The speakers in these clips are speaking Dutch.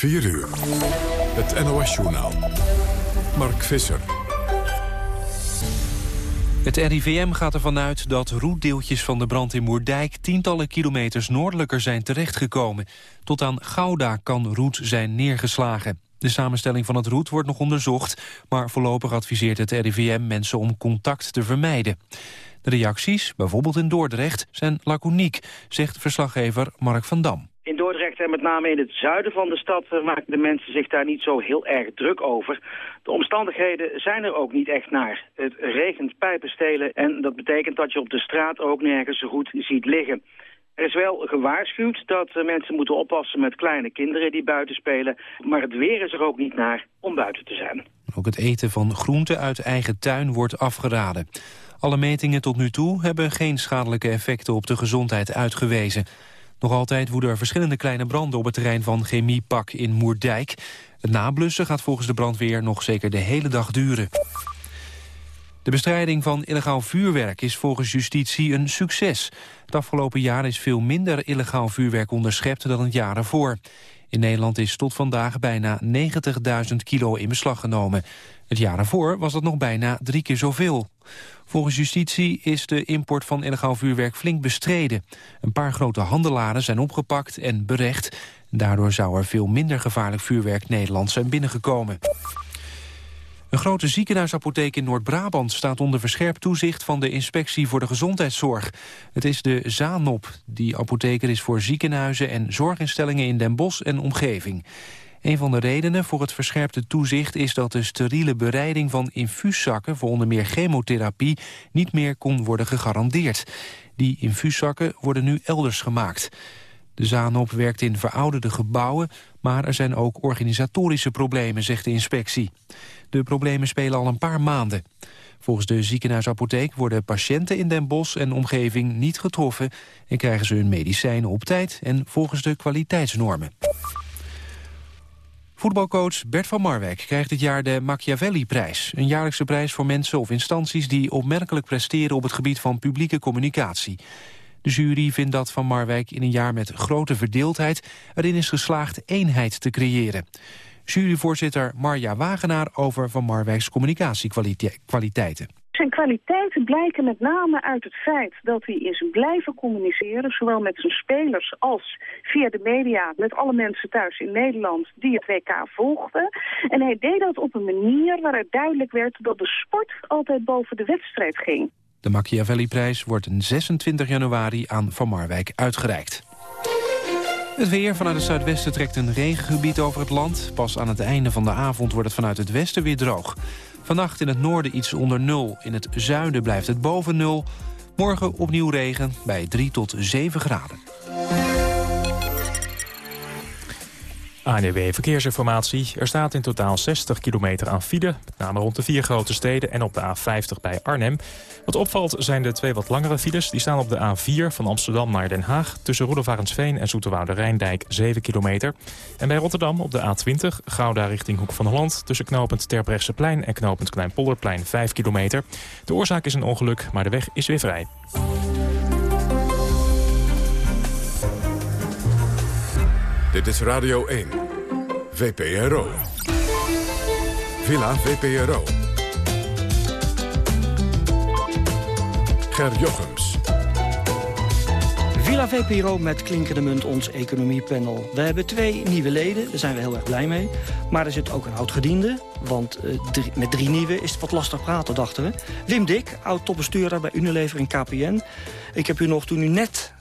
4 uur. Het NOS-journaal. Mark Visser. Het RIVM gaat ervan uit dat roetdeeltjes van de brand in Moerdijk... tientallen kilometers noordelijker zijn terechtgekomen. Tot aan Gouda kan roet zijn neergeslagen. De samenstelling van het roet wordt nog onderzocht... maar voorlopig adviseert het RIVM mensen om contact te vermijden. De reacties, bijvoorbeeld in Dordrecht, zijn laconiek... zegt verslaggever Mark van Dam. In Dordrecht en met name in het zuiden van de stad eh, maken de mensen zich daar niet zo heel erg druk over. De omstandigheden zijn er ook niet echt naar. Het regent pijpenstelen en dat betekent dat je op de straat ook nergens zo goed ziet liggen. Er is wel gewaarschuwd dat eh, mensen moeten oppassen met kleine kinderen die buiten spelen. Maar het weer is er ook niet naar om buiten te zijn. Ook het eten van groenten uit eigen tuin wordt afgeraden. Alle metingen tot nu toe hebben geen schadelijke effecten op de gezondheid uitgewezen. Nog altijd woeden er verschillende kleine branden op het terrein van Chemiepak in Moerdijk. Het nablussen gaat volgens de brandweer nog zeker de hele dag duren. De bestrijding van illegaal vuurwerk is volgens justitie een succes. Het afgelopen jaar is veel minder illegaal vuurwerk onderschept dan het jaar ervoor. In Nederland is tot vandaag bijna 90.000 kilo in beslag genomen. Het jaar ervoor was dat nog bijna drie keer zoveel. Volgens justitie is de import van illegaal vuurwerk flink bestreden. Een paar grote handelaren zijn opgepakt en berecht. Daardoor zou er veel minder gevaarlijk vuurwerk Nederland zijn binnengekomen. Een grote ziekenhuisapotheek in Noord-Brabant staat onder verscherpt toezicht van de Inspectie voor de Gezondheidszorg. Het is de Zanop. Die apotheker is voor ziekenhuizen en zorginstellingen in Den Bosch en omgeving. Een van de redenen voor het verscherpte toezicht is dat de steriele bereiding van infuuszakken voor onder meer chemotherapie niet meer kon worden gegarandeerd. Die infuuszakken worden nu elders gemaakt. De Zanop werkt in verouderde gebouwen, maar er zijn ook organisatorische problemen, zegt de inspectie. De problemen spelen al een paar maanden. Volgens de ziekenhuisapotheek worden patiënten in Den Bosch en omgeving niet getroffen... en krijgen ze hun medicijnen op tijd en volgens de kwaliteitsnormen. Voetbalcoach Bert van Marwijk krijgt dit jaar de Machiavelli-prijs. Een jaarlijkse prijs voor mensen of instanties die opmerkelijk presteren op het gebied van publieke communicatie. De jury vindt dat Van Marwijk in een jaar met grote verdeeldheid erin is geslaagd eenheid te creëren. Juryvoorzitter Marja Wagenaar over Van Marwijks communicatiekwaliteiten. Zijn kwaliteiten blijken met name uit het feit dat hij is blijven communiceren... zowel met zijn spelers als via de media met alle mensen thuis in Nederland... die het WK volgden. En hij deed dat op een manier waar het duidelijk werd... dat de sport altijd boven de wedstrijd ging. De Machiavelli-prijs wordt 26 januari aan Van Marwijk uitgereikt. Het weer vanuit het zuidwesten trekt een regengebied over het land. Pas aan het einde van de avond wordt het vanuit het westen weer droog. Vannacht in het noorden iets onder nul. In het zuiden blijft het boven nul. Morgen opnieuw regen bij 3 tot 7 graden. ANW e Verkeersinformatie. Er staat in totaal 60 kilometer aan file. Met name rond de vier grote steden en op de A50 bij Arnhem. Wat opvalt zijn de twee wat langere files. Die staan op de A4 van Amsterdam naar Den Haag. Tussen Roelofarensveen en Zoeterwoude Rijndijk 7 kilometer. En bij Rotterdam op de A20 Gouda richting Hoek van Holland. Tussen knooppunt Terbrechtseplein en knooppunt Kleinpolderplein 5 kilometer. De oorzaak is een ongeluk, maar de weg is weer vrij. Dit is Radio 1. VPRO. Villa VPRO. Ger Jochems. Villa VPRO met klinkende munt, ons economiepanel. We hebben twee nieuwe leden, daar zijn we heel erg blij mee. Maar er zit ook een oud-gediende, want uh, met drie nieuwe is het wat lastig praten, dachten we. Wim Dik, oud-topbestuurder bij Unilever in KPN. Ik heb u nog, toen u net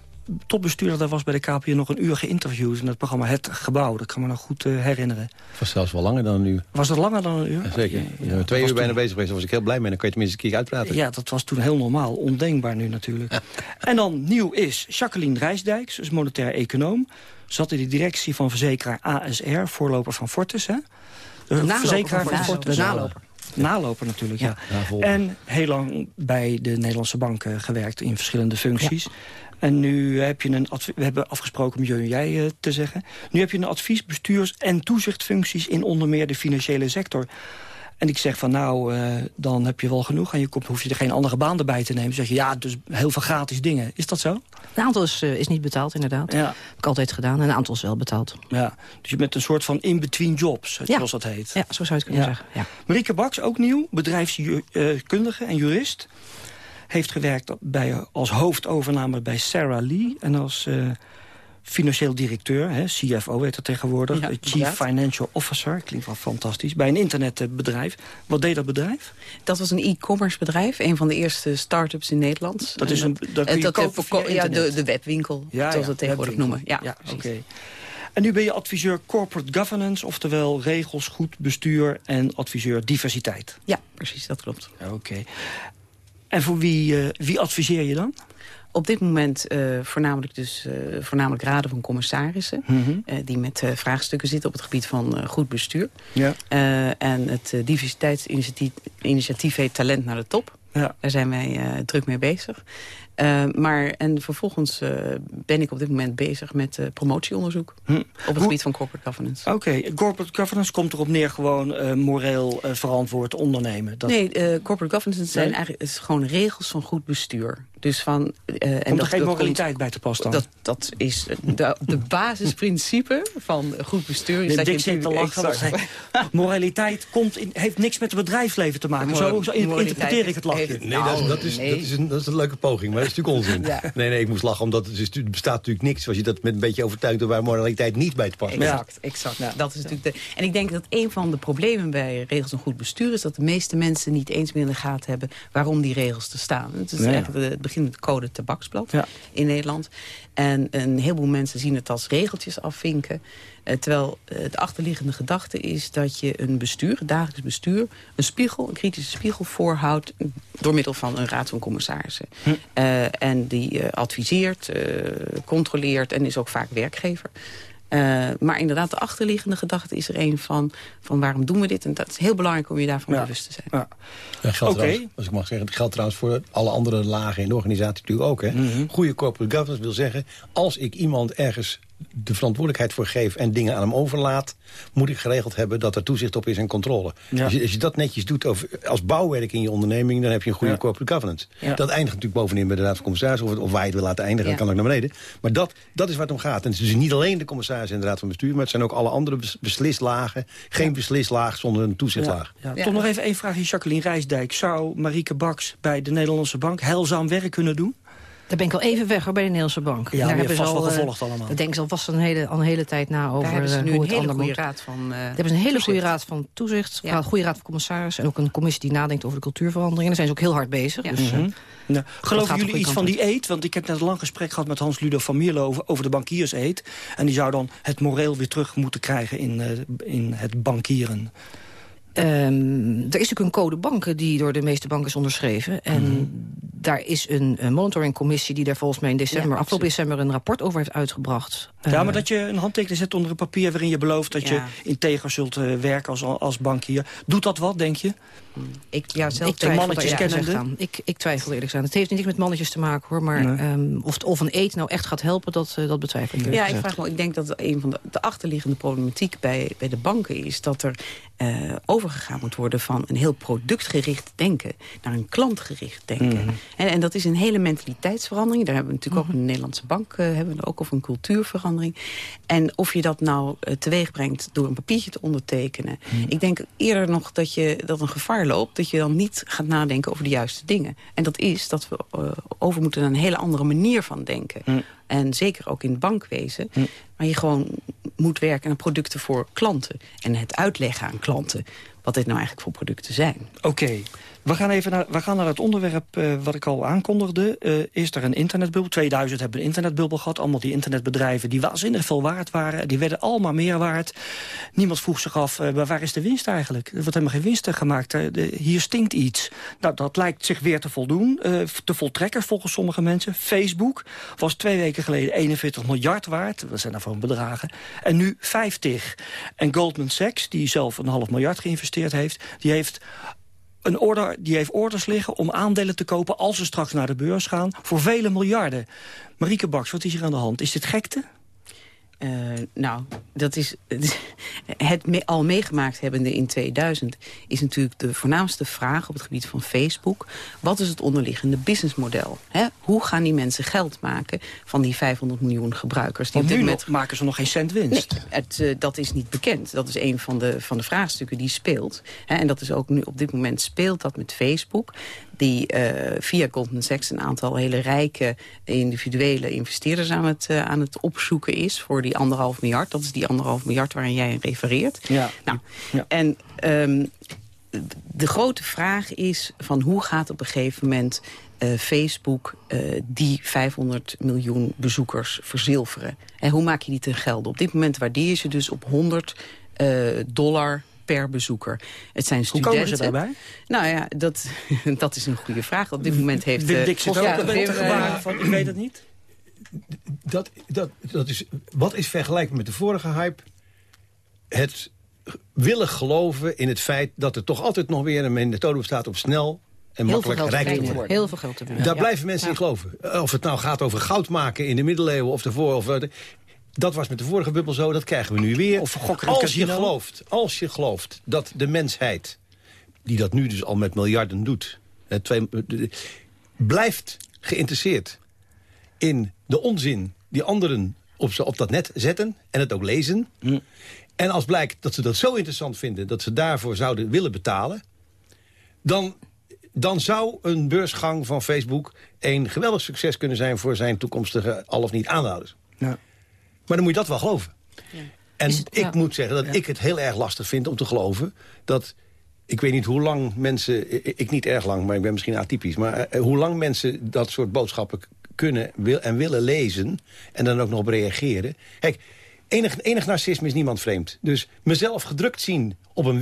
topbestuurder was bij de KPN nog een uur geïnterviewd... in het programma Het Gebouw. Dat kan me nog goed uh, herinneren. was zelfs wel langer dan een uur. Was dat langer dan een uur? Ja, zeker. Ja, twee uur bijna toen... bezig geweest, daar was ik heel blij mee. Dan kan je tenminste een keer uitpraten. Ja, dat was toen heel normaal. Ondenkbaar nu natuurlijk. en dan nieuw is Jacqueline Rijsdijk, ze is monetair econoom. Zat in de directie van verzekeraar ASR, voorloper van Fortis. Hè? De, verzekeraar van, van Fortis. De naloper. Naloper natuurlijk, ja. ja. en heel lang bij de Nederlandse bank gewerkt in verschillende functies. En nu heb je een we hebben afgesproken om je en jij uh, te zeggen. Nu heb je een advies, bestuurs- en toezichtfuncties in onder meer de financiële sector. En ik zeg van nou, uh, dan heb je wel genoeg aan je kop. hoef je er geen andere baan erbij te nemen. Dan zeg je ja, dus heel veel gratis dingen. Is dat zo? Een aantal is, uh, is niet betaald inderdaad. Ja. Heb ik altijd gedaan. En een aantal is wel betaald. Ja. Dus je bent een soort van in-between jobs, zoals dat heet. Ja, zo zou je het kunnen zeggen. Ja. Marieke Baks, ook nieuw. Bedrijfskundige en jurist. Heeft gewerkt bij, als hoofdovername bij Sarah Lee. En als... Uh, financieel directeur, hè, CFO heet dat tegenwoordig. Ja, Chief Financial Officer, klinkt wel fantastisch. Bij een internetbedrijf. Wat deed dat bedrijf? Dat was een e-commerce bedrijf. Een van de eerste start-ups in Nederland. Dat is een dat je dat kopen Ja, de, de webwinkel, ja, zoals we het tegenwoordig noemen. Ja, ja oké. En nu ben je adviseur corporate governance, oftewel regels, goed bestuur en adviseur diversiteit. Ja, precies, dat klopt. Oké. En voor wie, uh, wie adviseer je dan? Op dit moment uh, voornamelijk, dus, uh, voornamelijk raden van commissarissen... Mm -hmm. uh, die met vraagstukken zitten op het gebied van goed bestuur. Ja. en het diversiteitsinitiatief heet Talent naar de Top. Ja. Daar zijn wij druk mee bezig. Uh, maar, en vervolgens uh, ben ik op dit moment bezig met uh, promotieonderzoek... Hm. op het gebied van corporate governance. Oké, corporate governance komt erop neer gewoon moreel verantwoord ondernemen. Dat... Nee, corporate governance zijn eigenlijk, is gewoon regels van goed bestuur. Dus van, uh, en Komt er geen moraliteit bij te pas dan? Dat, dat is de, de basisprincipe van goed bestuur. Is dat je zit te lachen. moraliteit komt in, heeft niks met het bedrijfsleven te maken. Zo, zo interpreteer ik het lachje. Nee, dat, dat, is, dat, is een, dat is een leuke poging, maar is natuurlijk onzin. Ja. Nee, nee, ik moest lachen, omdat het, is, het bestaat natuurlijk niks... als je dat met een beetje overtuigt waar moraliteit niet bij te passen Exact, exact. Ja. Dat is natuurlijk de, en ik denk dat een van de problemen bij regels van goed bestuur... is dat de meeste mensen niet eens meer in de gaten hebben... waarom die regels er staan. Het is eigenlijk de begint met code tabaksblad in Nederland. En een heleboel mensen zien het als regeltjes afvinken. Uh, terwijl uh, de achterliggende gedachte is dat je een bestuur, een dagelijks bestuur... een spiegel, een kritische spiegel voorhoudt door middel van een raad van commissarissen. Hm. Uh, en die adviseert, controleert en is ook vaak werkgever. Uh, maar inderdaad, de achterliggende gedachte is er een van, van waarom doen we dit? En dat is heel belangrijk om je daarvan bewust te zijn. Ja. Dat geldt trouwens, als ik mag zeggen, dat geldt trouwens voor alle andere lagen in de organisatie natuurlijk ook. Hè? Mhm. Goede corporate governance wil zeggen, als ik iemand ergens de verantwoordelijkheid voor geef en dingen aan hem overlaat... moet ik geregeld hebben dat er toezicht op is en controle. Als, je, als, je, dat netjes doet over, als bouwwerk in je onderneming... dan heb je een goede corporate governance. Dat eindigt natuurlijk bovenin bij de Raad van Commissaris... of, of waar je het wil laten eindigen, dan kan ik naar beneden. Maar dat, dat is waar het om gaat. En het is dus niet alleen de commissaris en de Raad van Bestuur... maar het zijn ook alle andere beslislagen. Geen beslislaag zonder een toezichtlaag. Toch nog even één vraagje, Jacqueline Rijsdijk. Zou Marieke Baks bij de Nederlandse Bank heilzaam werk kunnen doen? Daar ben ik al even weg hoor, bij de Nederlandse Bank. Ja, daar hebben ze al wel gevolgd allemaal. Daar denken ze al vast een hele, al een hele tijd na over daar hebben ze nu hoe een hele goede raad van uh, hebben ze een hele goede raad van toezicht, ja. een goede raad van commissaris... en ook een commissie die nadenkt over de cultuurverandering. Daar zijn ze ook heel hard bezig. Ja. Dus, mm -hmm. Geloven jullie iets van die eet? Want ik heb net een lang gesprek gehad met Hans Ludo van Mierlo over, over de bankierseet. En die zou dan het moreel weer terug moeten krijgen in, uh, in het bankieren. Um, er is natuurlijk een code banken die door de meeste banken is onderschreven. En mm -hmm. daar is een, een monitoringcommissie die daar volgens mij in december, ja, afgelopen december een rapport over heeft uitgebracht. Ja, maar uh, dat je een handtekening zet onder een papier waarin je belooft dat ja. je integer zult uh, werken als, als bankier. Doet dat wat, denk je? Ik, ja, zelf ik twijfel mannetjes. Ik, ik twijfel eerlijk aan. Het heeft niks met mannetjes te maken hoor. Maar nee. um, of, of een eet nou echt gaat helpen, dat, uh, dat betwijfel ik. Ja, ik vraag me. Ik denk dat een van de, de achterliggende problematiek bij, bij de banken is dat er uh, overgegaan moet worden van een heel productgericht denken naar een klantgericht denken. Mm. En, en, dat is een hele mentaliteitsverandering. Daar hebben we natuurlijk mm. ook een Nederlandse bank, uh, hebben we ook of een cultuurverandering. En of je dat nou uh, teweeg brengt door een papiertje te ondertekenen. Mm. Ik denk eerder nog dat je dat een gevaar loopt dat je dan niet gaat nadenken over de juiste dingen. En dat is dat we uh, over moeten naar een hele andere manier van denken. En zeker ook in het bankwezen. Maar je gewoon moet werken aan producten voor klanten. En het uitleggen aan klanten wat dit nou eigenlijk voor producten zijn. Oké. We gaan even naar, we gaan naar het onderwerp uh, wat ik al aankondigde. Uh, is er een internetbubbel? 2000 hebben we een internetbubbel gehad. Allemaal die internetbedrijven die waanzinnig veel waard waren. Die werden allemaal meer waard. Niemand vroeg zich af, uh, waar is de winst eigenlijk? Er wordt helemaal geen winst gemaakt. Hier stinkt iets. Nou, dat lijkt zich weer te voldoen. te voltrekken volgens sommige mensen. Facebook was twee weken geleden 41 miljard waard. Dat zijn daarvoor bedragen. En nu 50. En Goldman Sachs, die zelf een half miljard geïnvesteerd heeft... die heeft een order, die heeft orders liggen om aandelen te kopen... als ze straks naar de beurs gaan, voor vele miljarden. Marieke Baks, wat is hier aan de hand? Is dit gekte? Uh, nou, dat is, het me, al meegemaakt hebbende in 2000... is natuurlijk de voornaamste vraag op het gebied van Facebook. Wat is het onderliggende businessmodel? Hè? Hoe gaan die mensen geld maken van die 500 miljoen gebruikers? Die Want nu met... maken ze nog geen cent winst. Nee, het, uh, dat is niet bekend. Dat is een van de, van de vraagstukken die speelt. Hè? En dat is ook nu op dit moment speelt dat met Facebook die uh, via Goldman Sachs een aantal hele rijke individuele investeerders aan het, uh, aan het opzoeken is voor die anderhalf miljard. Dat is die anderhalf miljard waarin jij refereert. Ja. Nou, ja. En um, de grote vraag is van hoe gaat op een gegeven moment uh, Facebook uh, die 500 miljoen bezoekers verzilveren. En hoe maak je die ten gelde? Op dit moment waardeer je ze dus op 100 uh, dollar per bezoeker. Het zijn studenten. Hoe komen ze daarbij? Nou ja, dat, dat is een goede vraag. Op dit moment heeft... Wim Dik zit ook de gebaren van, ik weet het niet. Dat, dat, dat is, wat is vergelijkbaar met de vorige hype? Het willen geloven in het feit dat er toch altijd nog weer een methode bestaat om snel en Heel makkelijk rijk te worden. Heel veel geld te verdienen. Daar Ja. blijven mensen Ja. in geloven. Of het nou gaat over goud maken in de middeleeuwen of daarvoor. Of, eh, dat was met de vorige bubbel zo, dat krijgen we nu weer. Of als je, gelooft, als je gelooft dat de mensheid, die dat nu dus al met miljarden doet... hè, twee, blijft geïnteresseerd in de onzin die anderen op, ze- op dat net zetten... en het ook lezen... En als blijkt dat ze dat zo interessant vinden... dat ze daarvoor zouden willen betalen... dan, dan zou een beursgang van Facebook... een geweldig succes kunnen zijn... voor zijn toekomstige al of niet aanhouders. Ja. Maar dan moet je dat wel geloven. En Is het- ik ja. moet zeggen dat ik het heel erg lastig vind om te geloven... dat, ik weet niet hoe lang mensen... Ik, niet erg lang, maar ik ben misschien atypisch... maar eh, hoe lang mensen dat soort boodschappen kunnen wil, en willen lezen... en dan ook nog op reageren. Kijk, enig, enig narcisme is niemand vreemd. Dus mezelf gedrukt zien op een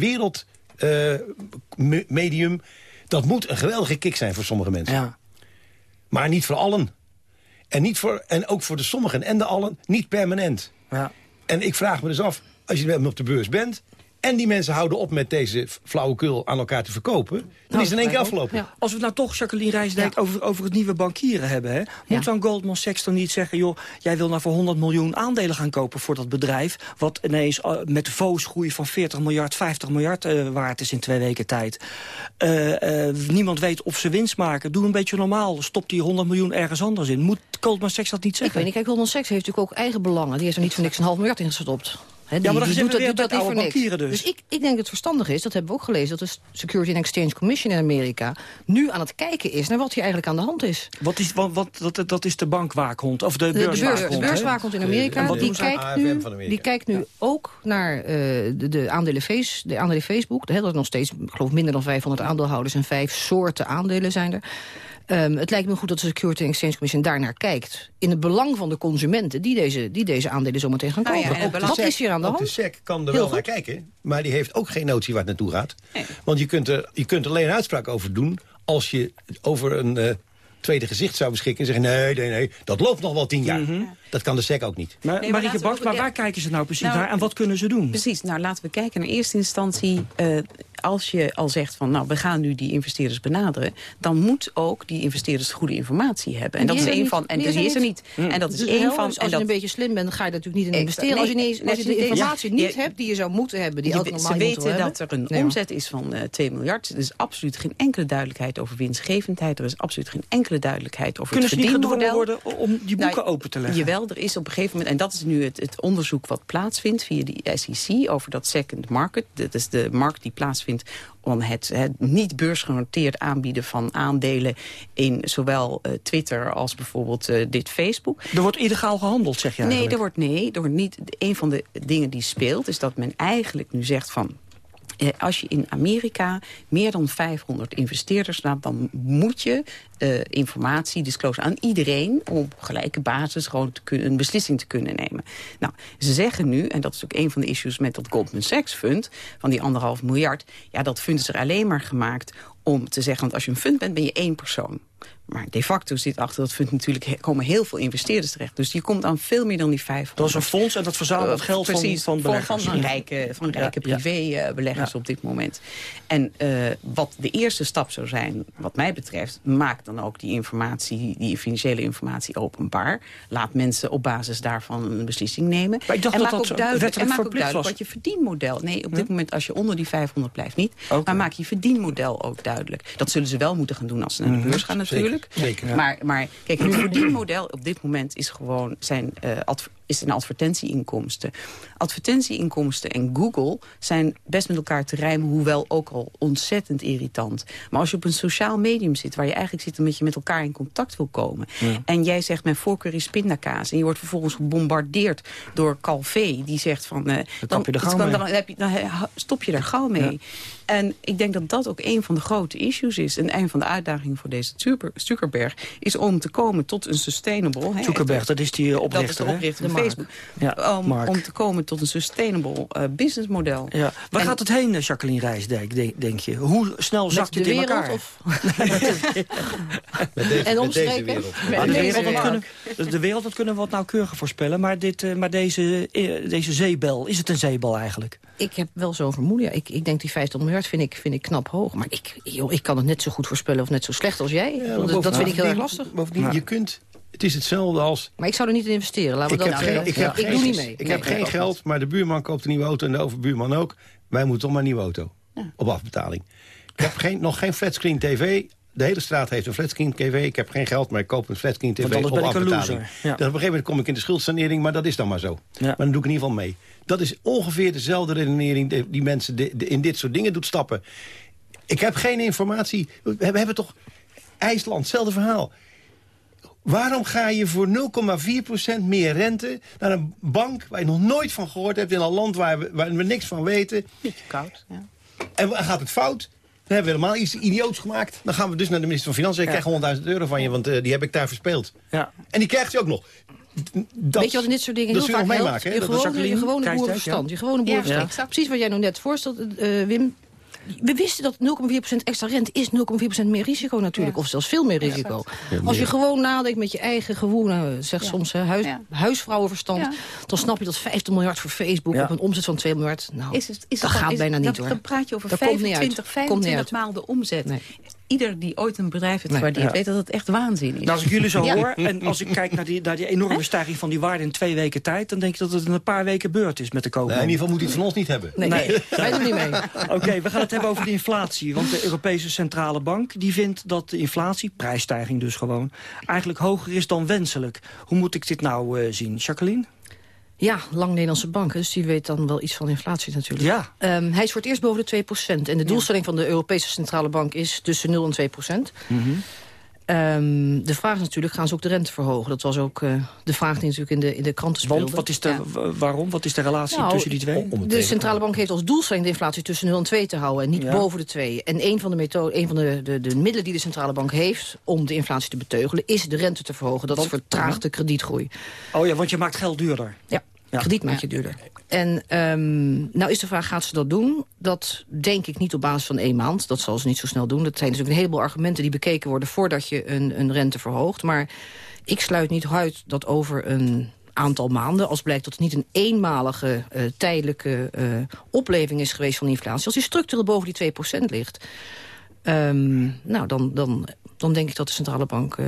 wereldmedium... dat moet een geweldige kick zijn voor sommige mensen. Ja. Maar niet voor allen. En, niet voor, en ook voor de sommigen en de allen niet permanent. Ja. En ik vraag me dus af, als je met me op de beurs bent... en die mensen houden op met deze flauwekul aan elkaar te verkopen... dan Nou, is het in één keer afgelopen. Ja. Als we het nou toch, Jacqueline Rijsdijk, Ja. over, over het nieuwe bankieren hebben... Hè, moet dan Goldman Sachs dan niet zeggen... joh, jij wil nou voor 100 miljoen aandelen gaan kopen voor dat bedrijf... wat ineens eh, met de groei van 40 miljard, 50 miljard eh, waard is in twee weken tijd. Eh, eh, niemand weet of ze winst maken. Doe een beetje normaal. Stop die 100 miljoen ergens anders in. Moet Goldman Sachs dat niet Ik zeggen? weet niet, kijk, Goldman Sachs heeft natuurlijk ook eigen belangen. Die heeft er niet voor niks een half miljard in gestopt. Die, maar doet dat, weer doet dat oude bankieren dus. ik, ik denk dat het verstandig is, dat hebben we ook gelezen... dat de Security and Exchange Commission in Amerika nu aan het kijken is... naar wat hier eigenlijk aan de hand is. Wat is, wat, wat, dat, dat is de bankwaakhond, of de De, de, beurs, beurswaakhond. de beurswaakhond in Amerika, die, kijkt nu, Amerika. die kijkt nu ook naar eh, de, de, aandelen face, de aandelen Facebook. Hè, dat is nog steeds, ik geloof, minder dan 500 aandeelhouders... en vijf soorten aandelen zijn er. Ehm, het lijkt me goed dat de Security and Exchange Commission daarnaar kijkt... in het belang van de consumenten die deze, die deze aandelen zo meteen gaan ja, kopen. Wat SEC is hier aan de hand? de SEC kan er Heel wel naar kijken, maar die heeft ook geen notie waar het naartoe gaat. Nee. Want je kunt, er, je kunt er alleen een uitspraak over doen... als je over een eh, tweede gezicht zou beschikken en zeggen... nee, nee, nee, dat loopt nog wel tien jaar. Dat kan de SEC ook niet. Maar, Nee, maar Marieke Baks, maar waar kijken ze nou precies Nou, naar en wat kunnen ze doen? Precies, nou laten we kijken naar eerste instantie. eh, als je al zegt van nou we gaan nu die investeerders benaderen... dan moet ook die investeerders goede informatie hebben. En, Die dat is is er één niet. van. En Die die is er niet. En dat is Dus één van. als En je dat, een beetje slim bent, dan ga je natuurlijk niet in investeren. als je, als je de informatie ja, niet hebt die je zou moeten hebben... die normaal ze weten dat er een omzet is van eh 2 miljard. Er is absoluut geen enkele duidelijkheid over winstgevendheid. Er is absoluut geen enkele duidelijkheid over Kunnen ze het niet gedwongen verdienmodel. worden om die boeken Nou, open te leggen? Jawel, er is op een gegeven moment, en dat is nu het, het onderzoek wat plaatsvindt via die SEC over dat second market. Dat is de markt die plaatsvindt om het, het niet beursgenoteerd aanbieden van aandelen in zowel eh, Twitter als bijvoorbeeld eh, dit Facebook. Er wordt illegaal gehandeld, zeg je Nee, eigenlijk. er wordt nee, er wordt niet. Een van de dingen die speelt is dat men eigenlijk nu zegt van. Eh, als je in Amerika meer dan 500 investeerders laat... dan moet je eh, informatie disclose aan iedereen... om op gelijke basis gewoon te kunnen, een beslissing te kunnen nemen. Nou, ze zeggen nu, en dat is ook een van de issues met dat Goldman Sachs fund... van die anderhalf miljard, ja, dat fund is er alleen maar gemaakt om te zeggen... want als je een fund bent, ben je één persoon. Maar de facto zit achter dat fund natuurlijk komen heel veel investeerders terecht. Dus je komt aan veel meer dan die 500. Dat is een fonds en dat verzamelt Uh, geld precies, van, van beleggers. Van, rijke, van rijke Ja, privébeleggers Ja. op dit moment. En eh, wat de eerste stap zou zijn, wat mij betreft... maak dan ook die informatie, die financiële informatie openbaar. Laat mensen op basis daarvan een beslissing nemen. Maar ik dacht en dat maak dat ook duidelijk, en maak ook duidelijk was. wat je verdienmodel... Nee, op dit moment als je onder die 500 blijft niet. Maar maak je verdienmodel ook duidelijk. Dat zullen ze wel moeten gaan doen als ze naar de beurs gaan natuurlijk. Zeker, ja. Maar, maar kijk, hun verdienmodel op dit moment is gewoon zijn, adv- is een advertentieinkomsten. Advertentieinkomsten en Google zijn best met elkaar te rijmen... hoewel ook al ontzettend irritant. Maar als je op een sociaal medium zit... waar je eigenlijk zit omdat je met elkaar in contact wil komen... en jij zegt mijn voorkeur is pindakaas... en je wordt vervolgens gebombardeerd door Calvé... die zegt van... eh, je dan, dan, heb je, dan stop je er gauw mee. En ik denk dat dat ook een van de grote issues is. En een van de uitdagingen voor deze Zucker- Zuckerberg... is om te komen tot een sustainable... Zuckerberg, dat is die eh, dat is oprichter, de oprichter. Facebook. Ja, om, om te komen tot een sustainable uh, businessmodel. Ja. Waar En- gaat het heen, eh, Jacqueline Rijsdijk, denk, denk je? Hoe snel zakt de het in wereld elkaar? of... Met deze, En met deze wereld. Met Ah, de, deze wereld, dat kunnen, de wereld dat kunnen we wat nauwkeuriger voorspellen. Maar, dit, eh, maar deze, eh, deze zeebel, is het een zeebel eigenlijk? Ik heb wel zo'n vermoeden. Ja, ik, ik denk die 50 miljard vind ik, vind ik knap hoog. Maar ik, joh, ik kan het net zo goed voorspellen of net zo slecht als jij. Ja, dat, dat vind ik heel erg lastig. Bovendien, je kunt... Het is hetzelfde als... Maar ik zou er niet in investeren. Laten we Ik dat heb geen, ik heb ik geen, doe niet mee. Ik Nee, heb geen geld, maar de buurman koopt een nieuwe auto... en de overbuurman ook. Wij moeten toch maar een nieuwe auto. Op afbetaling. Ik heb geen, nog geen flatscreen tv. De hele straat heeft een flatscreen tv. Ik heb geen geld, maar ik koop een flatscreen tv op ben afbetaling. Ja. Dus op een gegeven moment kom ik in de schuldsanering, maar dat is dan maar zo. Maar dan doe ik in ieder geval mee. Dat is ongeveer dezelfde redenering die- die mensen de- de- in dit soort dingen doet stappen. Ik heb geen informatie. We hebben, we hebben toch IJsland, hetzelfde verhaal. Waarom ga je voor 0,4% meer rente naar een bank... waar je nog nooit van gehoord hebt... in een land waar we, waar we niks van weten... Beetje koud, ja. en gaat het fout... Dan hebben we helemaal iets idioots gemaakt. Dan gaan we dus naar de minister van Financiën. Ik krijg 100.000 euro van je, want eh, die heb ik daar verspeeld. Ja. En die krijgt hij ook nog. Dat, Weet je wat in dit soort dingen heel vaak helpt? hè? Je gewone, je gewone boerenverstand. ja. Je gewone Ja, boerenverstand. exact. Precies wat jij nou net voorstelt, eh, Wim. We wisten dat 0,4% extra rente is 0,4% meer risico natuurlijk. Of zelfs veel meer risico. Als je gewoon nadenkt met je eigen gewone, zeg Ja. soms hè, huis, Ja. huisvrouwenverstand... Ja. dan snap je dat 50 miljard voor Facebook Ja. op een omzet van 2 miljard... Nou, Is het, is dat het gaat is- bijna niet hoor. Dan praat je over Dat komt niet uit. 25, Komt niet 25 uit. maal de omzet. Nee. Ieder die ooit een bedrijf heeft Nee. Ja. weet dat het echt waanzin is. Nou, als ik jullie zo Ja. hoor en als ik kijk naar die, naar die enorme stijging van die waarde in twee weken tijd... dan denk ik dat het in een paar weken beurt is met de koopman. Nee, in ieder geval moet hij het van ons niet hebben. Nee, Nee. wij doen niet mee. Oké, we gaan het hebben over de inflatie. Want de Europese Centrale Bank die vindt dat de inflatie, prijsstijging dus gewoon... eigenlijk hoger is dan wenselijk. Hoe moet ik dit nou eh, zien? Jacqueline? Ja, lang Nederlandse bank, dus die weet dan wel iets van inflatie natuurlijk. Ja. Ehm, hij is voor het eerst boven de 2% En de doelstelling van de Europese Centrale Bank is tussen 0 en 2 Ehm, de vraag is natuurlijk, gaan ze ook de rente verhogen? Dat was ook eh, de vraag die natuurlijk in de, in de kranten speelde. Want wat is de, wa- waarom? Wat is de relatie Nou, tussen die twee? om- om het De centrale bank heeft als doelstelling de inflatie tussen 0 en 2 te houden... en niet Ja. boven de 2. En een van de, methoden, een van de, de, de middelen die de centrale bank heeft... om de inflatie te beteugelen, is de rente te verhogen. Dat Want- vertraagt de kredietgroei. Oh ja, want je maakt geld duurder. Ja, Ja. je duurder. En ehm, nou is de vraag, gaat ze dat doen? Dat denk ik niet op basis van één maand. Dat zal ze niet zo snel doen. Dat zijn natuurlijk een heleboel argumenten die bekeken worden... voordat je een, een rente verhoogt. Maar ik sluit niet uit dat over een aantal maanden... als blijkt dat het niet een eenmalige, eh, tijdelijke eh, opleving is geweest van de inflatie... als die structureel boven die 2% ligt... ehm, nou, dan, dan, dan denk ik dat de centrale bank eh,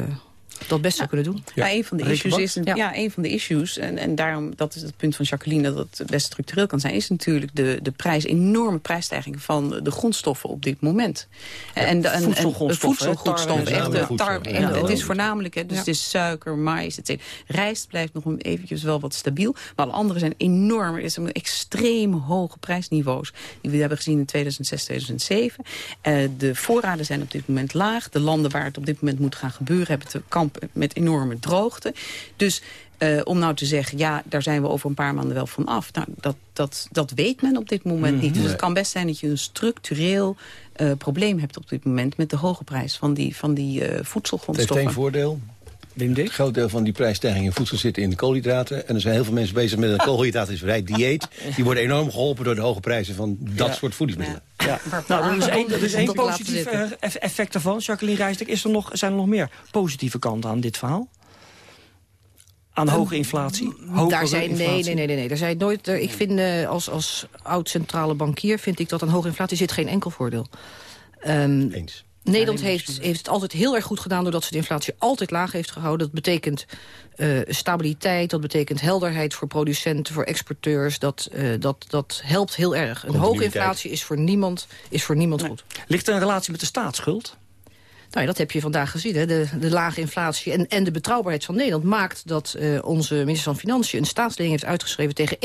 dat best zou kunnen doen. Ja. een van de issues is, Ja. ja. een van de issues, en, en daarom, dat is het punt van Jacqueline, dat het best structureel kan zijn, is natuurlijk de, de prijs, enorme prijsstijging van de grondstoffen op dit moment. en voedselgrondstoffen, echt de tarwe. Het is voornamelijk, hè, dus Ja. het is suiker, mais, et cetera. Rijst blijft nog eventjes wel wat stabiel, maar alle andere zijn enorm, er zijn extreem hoge prijsniveaus die we hebben gezien in 2006, 2007. Eh, de voorraden zijn op dit moment laag. De landen waar het op dit moment moet gaan gebeuren hebben te kampen met enorme droogte. Dus eh, om nou te zeggen, ja, daar zijn we over een paar maanden wel van af. Nou, dat, dat, dat weet men op dit moment niet. Dus het kan best zijn dat je een structureel eh, probleem hebt op dit moment... met de hoge prijs van die, van die eh, Het heeft voedselgrondstoffen. één voordeel. Wim? Een groot deel van die prijsstijging in voedsel zit in de koolhydraten. En er zijn heel veel mensen bezig met een koolhydratenvrij dieet. Die worden enorm geholpen door de hoge prijzen van dat Ja. soort voedingsmiddelen. Ja. Ja. Nou, dat is één, dat is één positief effect ervan. Jacqueline Rijsdijk, is er nog, zijn er nog meer positieve kanten aan dit verhaal? Aan hoge inflatie? Daar zijn, nee, nee, nee, nee, nee. Daar zijn nooit, ik vind uh, als, als oud-centrale bankier... vind ik dat aan hoge inflatie zit geen enkel voordeel. Um, Eens. Nederland heeft, heeft het altijd heel erg goed gedaan... doordat ze de inflatie altijd laag heeft gehouden. Dat betekent uh, stabiliteit, dat betekent helderheid voor producenten, voor exporteurs. Dat, uh, dat, dat helpt heel erg. Een hoge inflatie is voor niemand, is voor niemand goed. Ligt er een relatie met de staatsschuld? Nou ja, dat heb je vandaag gezien. Hè. De, de lage inflatie en, en de betrouwbaarheid van Nederland maakt dat uh, onze minister van Financiën een staatslening heeft uitgeschreven tegen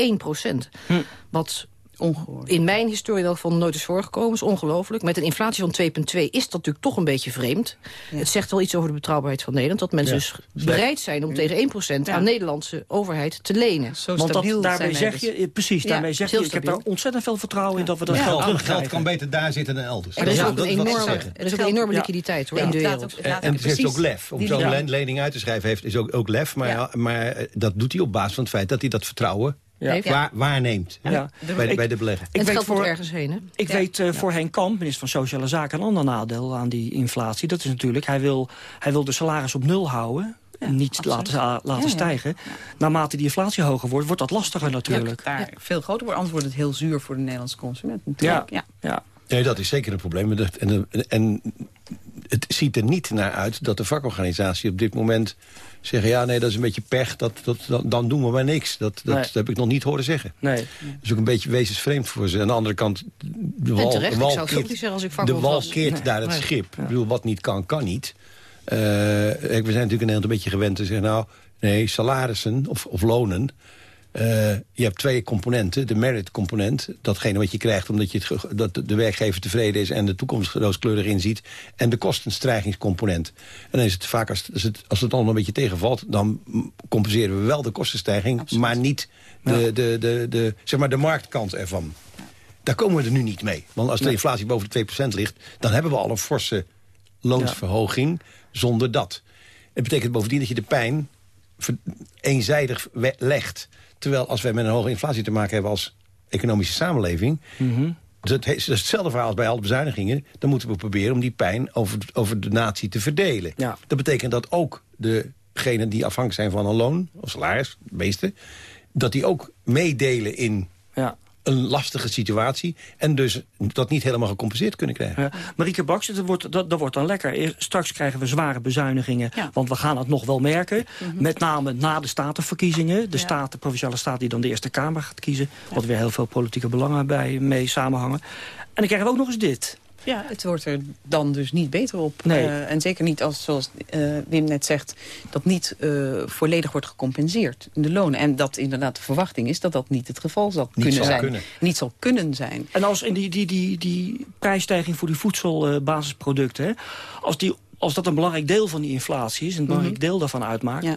1% hm. Wat Ongehoord. In mijn historie in elk nooit is voorgekomen. is ongelooflijk. Met een inflatie van 2,2 is dat natuurlijk toch een beetje vreemd. Het zegt wel iets over de betrouwbaarheid van Nederland. Dat mensen dus bereid zijn om tegen 1% aan Nederlandse overheid te lenen. Zo Want dat, daarmee zeg je, dus. precies, daarmee zeg je, ik heb daar ontzettend veel vertrouwen in dat we dat geld geld, geld kan beter daar zitten dan elders. Er is ook een enorme, er is ook een enorme liquiditeit hoor, in de wereld. En het heeft ook lef. Om zo'n lening uit te schrijven heeft is ook lef. Maar eh, dat doet hij op basis van het feit dat hij dat vertrouwen ja. Waar, waarneemt ja. bij, de, bij de belegger. Ik weet voor, ergens heen. Hè? Ik weet uh, voor Henk Kamp, minister van Sociale Zaken... een ander nadeel aan die inflatie. Dat is natuurlijk, hij wil, hij wil de salaris op nul houden... en niet laten, laten stijgen. Naarmate die inflatie hoger wordt, wordt dat lastiger natuurlijk. Ja, daar veel groter wordt. Anders wordt het heel zuur voor de Nederlandse consument. Natuurlijk. Ja. Ja. Nee, dat is zeker een probleem. En, en het ziet er niet naar uit dat de vakorganisatie op dit moment zeggen... ja, nee, dat is een beetje pech, dat, dat, dan doen we maar niks. Dat, dat, heb ik nog niet horen zeggen. Nee. Dat is ook een beetje wezensvreemd voor ze. Aan de andere kant, de wal, terecht, de wal keert, als ik de wal keert daar het schip. Ik bedoel, wat niet kan, kan niet. Uh, we zijn natuurlijk in Nederland een beetje gewend te zeggen... nou, nee, salarissen of, of lonen... Uh, je hebt twee componenten. De merit-component, datgene wat je krijgt... omdat je het, dat de werkgever tevreden is en de toekomst rooskleurig inziet. En de kostenstijgingscomponent. En dan is het vaak, als het, als het allemaal een beetje tegenvalt... dan compenseren we wel de kostenstijging... maar niet de, de, de, de, zeg maar de marktkant ervan. Daar komen we er nu niet mee. Want als de inflatie boven de 2% ligt... dan hebben we al een forse loonsverhoging zonder dat. Het betekent bovendien dat je de pijn eenzijdig legt. Terwijl als wij met een hoge inflatie te maken hebben als economische samenleving... Mm dat is hetzelfde verhaal als bij alle bezuinigingen. Dan moeten we proberen om die pijn over, over de natie te verdelen. Ja. Dat betekent dat ook degenen die afhankelijk zijn van een loon... of salaris, meeste... dat die ook meedelen in ja een lastige situatie. En dus dat niet helemaal gecompenseerd kunnen krijgen. Ja. Marieke Baks, dat wordt, dat, dat wordt dan lekker. Straks krijgen we zware bezuinigingen. Want we gaan het nog wel merken. Mhm. Met name na de statenverkiezingen. De staten, provinciale staat die dan de Eerste Kamer gaat kiezen. Wat weer heel veel politieke belangen bij mee samenhangen. En dan krijgen we ook nog eens dit. Ja, het wordt er dan dus niet beter op. Nee. Uh, en zeker niet als, zoals uh, Wim net zegt, dat niet uh, volledig wordt gecompenseerd in de lonen. En dat inderdaad de verwachting is dat dat niet het geval zal niet kunnen zijn. Kunnen. Niet zal kunnen zijn. En als in die, die, die, die prijsstijging voor die voedselbasisproducten, als die als dat een belangrijk deel van die inflatie is... een belangrijk mhm. deel daarvan uitmaakt...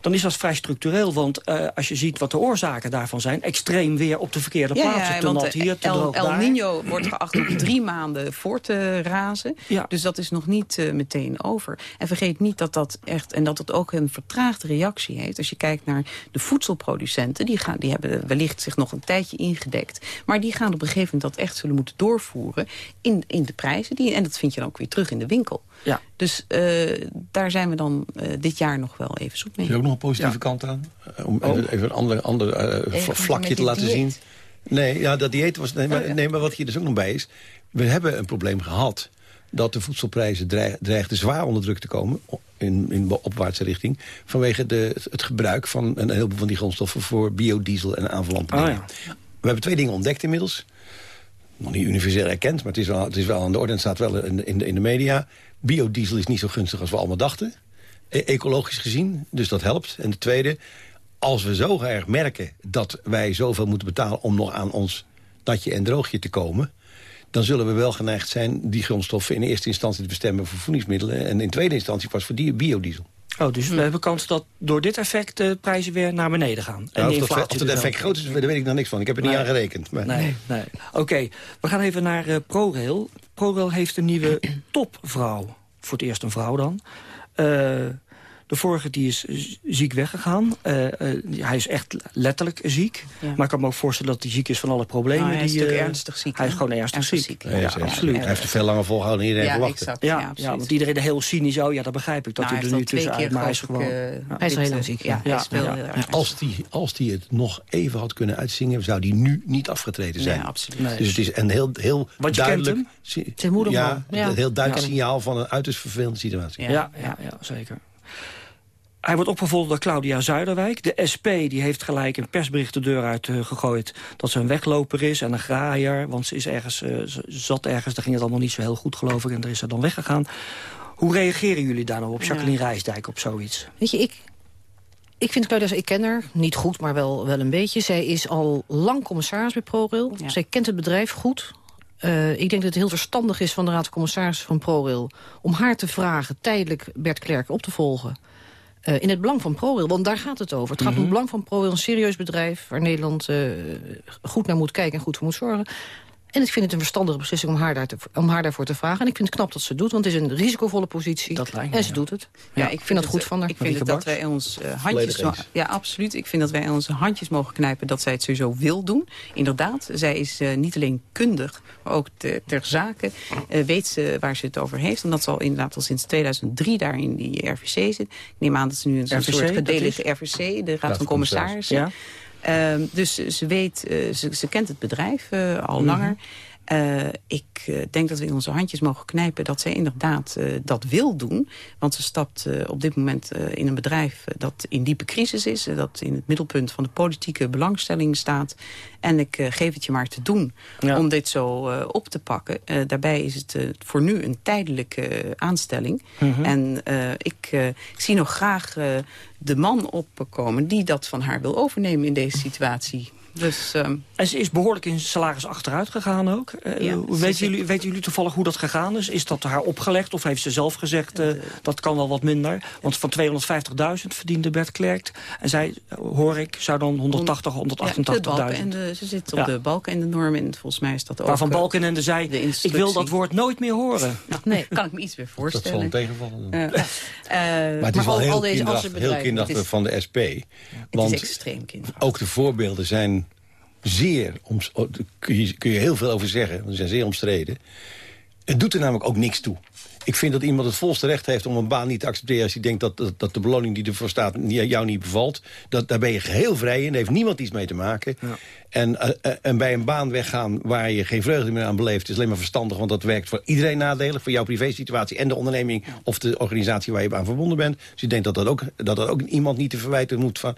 dan is dat vrij structureel. Want uh, als je ziet wat de oorzaken daarvan zijn... extreem weer op de verkeerde ja, plaatsen. Ja, te nat hier, te El, El Nino wordt geacht om drie maanden voor te razen. Dus dat is nog niet uh, meteen over. En vergeet niet dat dat echt... en dat het ook een vertraagde reactie heeft. Als je kijkt naar de voedselproducenten... die, gaan, die hebben wellicht zich nog een tijdje ingedekt. Maar die gaan op een gegeven moment dat echt zullen moeten doorvoeren... in, in de prijzen. Die, en dat vind je dan ook weer terug in de winkel. Ja. Dus uh, daar zijn we dan uh, dit jaar nog wel even zoek mee. Is er ook nog een positieve ja. kant aan? Uh, om oh. even, een ander, ander vlakje te laten dieet. zien. Nee, ja, dat dieet was... Nee maar, oh, ja. nee, maar wat hier dus ook nog bij is... We hebben een probleem gehad dat de voedselprijzen dreigden zwaar onder druk te komen... in, in opwaartse richting... vanwege de, het gebruik van een heleboel van die grondstoffen... voor biodiesel en aanverwante oh, dingen. Ja. We hebben twee dingen ontdekt inmiddels. Nog niet universeel erkend, maar het is wel, het is wel aan de orde... en het staat wel in, in, de, in de media biodiesel is niet zo gunstig als we allemaal dachten. E ecologisch gezien, dus dat helpt. En de tweede, als we zo erg merken dat wij zoveel moeten betalen... om nog aan ons natje en droogje te komen... dan zullen we wel geneigd zijn die grondstoffen in eerste instantie te bestemmen... voor voedingsmiddelen en in tweede instantie pas voor die biodiesel. Oh, dus we hebben kans dat door dit effect de prijzen weer naar beneden gaan. En of, dat, of het effect groot is, daar weet ik nog niks van. Ik heb er niet aan gerekend. Maar... Nee, nee. Oké, we gaan even naar uh, ProRail. ProRail heeft een nieuwe topvrouw. Voor het eerst een vrouw dan. De vorige die is ziek weggegaan. Uh, uh, hij is echt letterlijk ziek. Ja. Maar ik kan me ook voorstellen dat hij ziek is van alle problemen. Nou, hij is die, uh, ernstig ziek. Hij is gewoon ernstig, ernstig ziek. ziek. Ja, ja, absoluut. Hij heeft er veel langer volgehouden dan iedereen ja, verwachtte. Exact. Ja, ja, ja, want iedereen heel cynisch. Oh ja, dat begrijp ik. Dat nou, hij er hij nu tussenuit. Maar hij is gewoon... hij is heel lang ziek. Ja, ja, ja, ja. Als die, als die het nog even had kunnen uitzingen... zou die nu niet afgetreden zijn. Nee, absoluut. Nee. Dus het is een heel, heel Want je kent duidelijk... hem? Zijn moederman. Ja, Ja. een heel duidelijk Ja. signaal van een uiterst vervelende situatie. Ja, ja, ja, zeker. Hij wordt opgevolgd door Claudia Zuiderwijk. De SP die heeft gelijk een persbericht de deur uit eh, gegooid... dat ze een wegloper is en een graaier. Want ze, is ergens, eh, ze zat ergens, daar ging het allemaal niet zo heel goed geloof ik... en daar is ze dan weggegaan. Hoe reageren jullie daar nou op, Jacqueline Rijsdijk, op zoiets? Weet je, ik, ik vind Claudia, ik ken haar, niet goed, maar wel, wel een beetje. Zij is al lang commissaris bij ProRail. Ja. Zij kent het bedrijf goed. Eh, ik denk dat het heel verstandig is van de Raad van Commissarissen van ProRail... om haar te vragen tijdelijk Bert Klerk op te volgen. Eh, in het belang van ProRail, want daar gaat het over. Het gaat om het belang van ProRail, een serieus bedrijf... waar Nederland eh, goed naar moet kijken en goed voor moet zorgen. En ik vind het een verstandige beslissing om haar, daar te, om haar daarvoor te vragen. En ik vind het knap dat ze het doet, want het is een risicovolle positie. Dat lijkt me, en ze ja. doet het. Ja, ik vind dat goed van haar. Ik vind dat wij ons eh, handjes... Volledig eens. Ja, absoluut. Ik vind dat wij onze handjes mogen knijpen dat zij het sowieso wil doen. Inderdaad, zij is eh, niet alleen kundig, maar ook te- ter zake. eh, weet ze waar ze het over heeft. En dat zal inderdaad al sinds 2003 daar in die RVC zit. Ik neem aan dat ze nu een RVC, soort dat gedeeligde RVC, de Raad van Commissarissen. Ja? Ehm, dus ze- weet, eh, ze, ze kent het bedrijf eh, al Mhm. langer. Eh, ik eh, denk dat we in onze handjes mogen knijpen dat zij inderdaad eh, dat wil doen. Want ze stapt op dit moment in een bedrijf dat in diepe crisis is. dat in het middelpunt van de politieke belangstelling staat. En ik geef het je maar te doen Ja. om dit zo op te pakken. Daarbij is het voor nu een tijdelijke aanstelling. Mhm. En ik eh, zie nog graag de man opkomen die dat van haar wil overnemen in deze situatie. Dus ehm, En ze is behoorlijk in salaris achteruit gegaan ook. Eh, Ja, ze weten, zit- jullie, weten jullie toevallig hoe dat gegaan is? Is dat haar opgelegd of heeft ze zelf gezegd... eh, dat kan wel wat minder? Want van 250.000 verdiende Bert Klerk. En zij, eh, hoor ik, zou dan 180, ja, de balken 188.000. en de, ze zit op Ja. de balken en de normen. En volgens mij is dat ook... Waarvan eh, Balkenende zei, de ik instructie. wil dat woord nooit meer horen. nou, Nee. kan ik me iets weer Dat zal voorstellen. een tegenvallen. Eh, eh, maar het is maar wel al- heel al deze kinderachtig, heel kinderachtig van de SP. het Want is extreem kinderachtig. ook de voorbeelden zijn zeer... Oms, oh, kun, je, kun je heel veel over zeggen. want Ze zijn zeer omstreden. Het doet er namelijk ook niks toe. Ik vind dat iemand het volste recht heeft om een baan niet te accepteren... als hij denkt dat, dat, dat de beloning die ervoor staat jou niet bevalt. Dat, daar ben je geheel vrij in. Daar heeft niemand iets mee te maken. En, eh, eh, en bij een baan weggaan waar je geen vreugde meer aan beleeft... is alleen maar verstandig, want dat werkt voor iedereen nadelig. Voor jouw privésituatie en de onderneming of de organisatie waar je aan verbonden bent. Dus ik denk dat dat ook, dat dat ook iemand niet te verwijten moet van...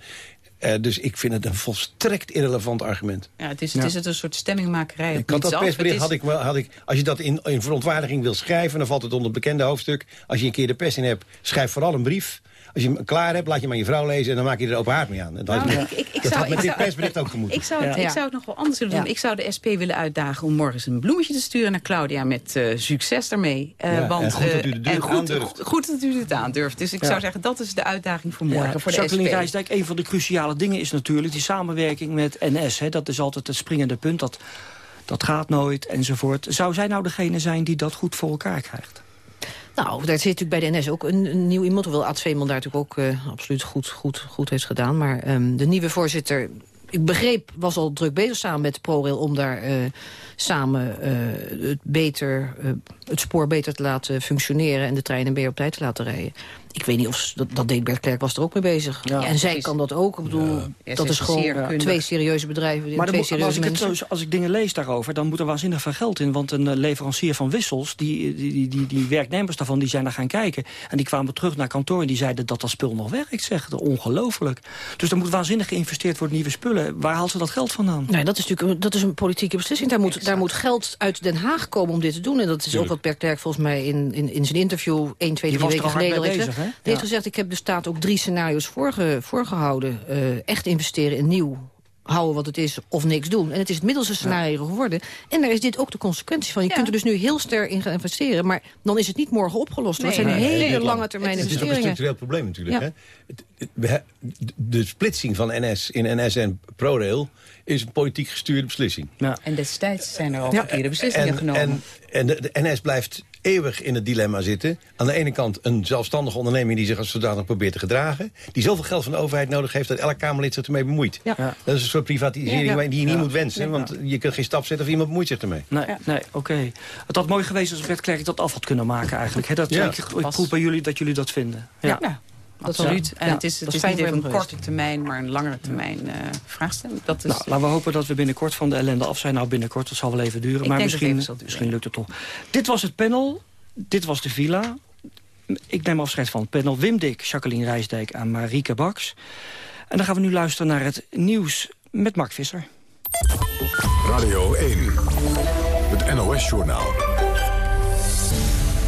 Eh, dus ik vind het een volstrekt irrelevant argument. Ja, het is, het is het een soort stemmingmakerij. Ik had dat persbericht, Het had is- ik wel, had ik, als je dat in, in verontwaardiging wil schrijven... dan valt het onder het bekende hoofdstuk. Als je een keer de pers in hebt, schrijf vooral een brief. Als je hem klaar hebt, laat je hem aan je vrouw lezen... en dan maak je er open haard mee aan. Dat, had Nou, je- ik- ik- ik dat zou- had met ik dit zou- persbericht ook gemoeten. Ik zou, het, Ja. ik zou het nog wel anders willen doen. Ja. Ik zou de SP willen uitdagen om morgens een bloemetje te sturen naar Claudia... met eh, succes daarmee. Eh, Ja, want, en goed dat u eh, de deur en goed, goed, goed dat u het aandurft. Dus ik Ja. zou zeggen, dat is de uitdaging voor morgen, Ja, voor de Jacqueline SP. Rijsdijk, een van de cruciale dingen is natuurlijk... die samenwerking met NS. Hè, dat is altijd het springende punt. Dat, dat gaat nooit, enzovoort. Zou zij nou degene zijn die dat goed voor elkaar krijgt? Nou, daar zit natuurlijk bij de NS ook een, nieuw iemand. Hoewel A2 man daar natuurlijk ook eh, absoluut goed, goed, goed heeft gedaan. Maar ehm, de nieuwe voorzitter, ik begreep, was al druk bezig samen met ProRail... om daar eh, samen eh, het, beter, het spoor beter te laten functioneren... en de treinen meer op tijd te laten rijden. Ik weet niet of dat, dat deed Bert Klerk was er ook mee bezig. Ja. en zij kan dat ook. Ik bedoel, Ja, dat is is gewoon eh, twee serieuze bedrijven. Maar twee maar als, serieuze ik het mensen. zo, als ik dingen lees daarover, dan moet er waanzinnig veel geld in. Want een eh, leverancier van wissels, die, die, die, die, die werknemers daarvan, die zijn daar gaan kijken. En die kwamen terug naar kantoor en die zeiden dat dat spul nog werkt. Zeg, ongelooflijk. Dus er moet waanzinnig geïnvesteerd worden in nieuwe spullen. Waar haalt ze dat geld vandaan? Nee, dat is natuurlijk een, dat is een politieke beslissing. Daar moet, daar moet geld uit Den Haag komen om dit te doen. En dat is ook wat Bert Klerk volgens mij in, in, in zijn interview... 1, 2, 3 was er weken geleden al heeft gezegd. Hè? Die heeft gezegd, ik heb de staat ook drie scenario's voorge, voorgehouden. Eh, echt investeren in nieuw houden wat het is of niks doen. En het is het middelste scenario geworden. En daar is dit ook de consequentie van. Je Ja. kunt er dus nu heel sterk in gaan investeren... maar dan is het niet morgen opgelost. Want het Nee, zijn nee, hele nee, lange termijn Het is ook een investeringen. structureel probleem natuurlijk. Ja. Hè? Het- het- de splitsing van NS in NS en ProRail is een politiek gestuurde beslissing. Ja. En destijds zijn er al verkeerde beslissingen En, genomen. en En de, de NS blijft eeuwig in het dilemma zitten. Aan de ene kant een zelfstandige onderneming die zich als zodanig probeert te gedragen. Die zoveel geld van de overheid nodig heeft dat elk Kamerlid zich ermee bemoeit. Ja. Dat is een soort privatisering Ja, ja. die je niet Ja. moet wensen. Want je kunt geen stap zetten of iemand bemoeit zich ermee. Nee, nee oké. Het had mooi geweest als Bert Klerk dat af had kunnen maken eigenlijk. Hè? Dat, Ja. ik, ik proef bij jullie dat jullie dat vinden. Ja, absoluut. En ja, het is, het is niet even een korte termijn, maar een langere termijn eh vraagstelling. Dat is, Nou, laten we hopen dat we binnenkort van de ellende af zijn. Nou, binnenkort, dat zal wel even duren. Ik maar misschien, even zal duren, misschien lukt het toch. Dit was het panel. Dit was de villa. Ik neem afscheid van het panel. Wim Dik, Jacqueline Rijsdijk en Marieke Baks. En dan gaan we nu luisteren naar het nieuws met Mark Visser. Radio 1. Het NOS-journaal.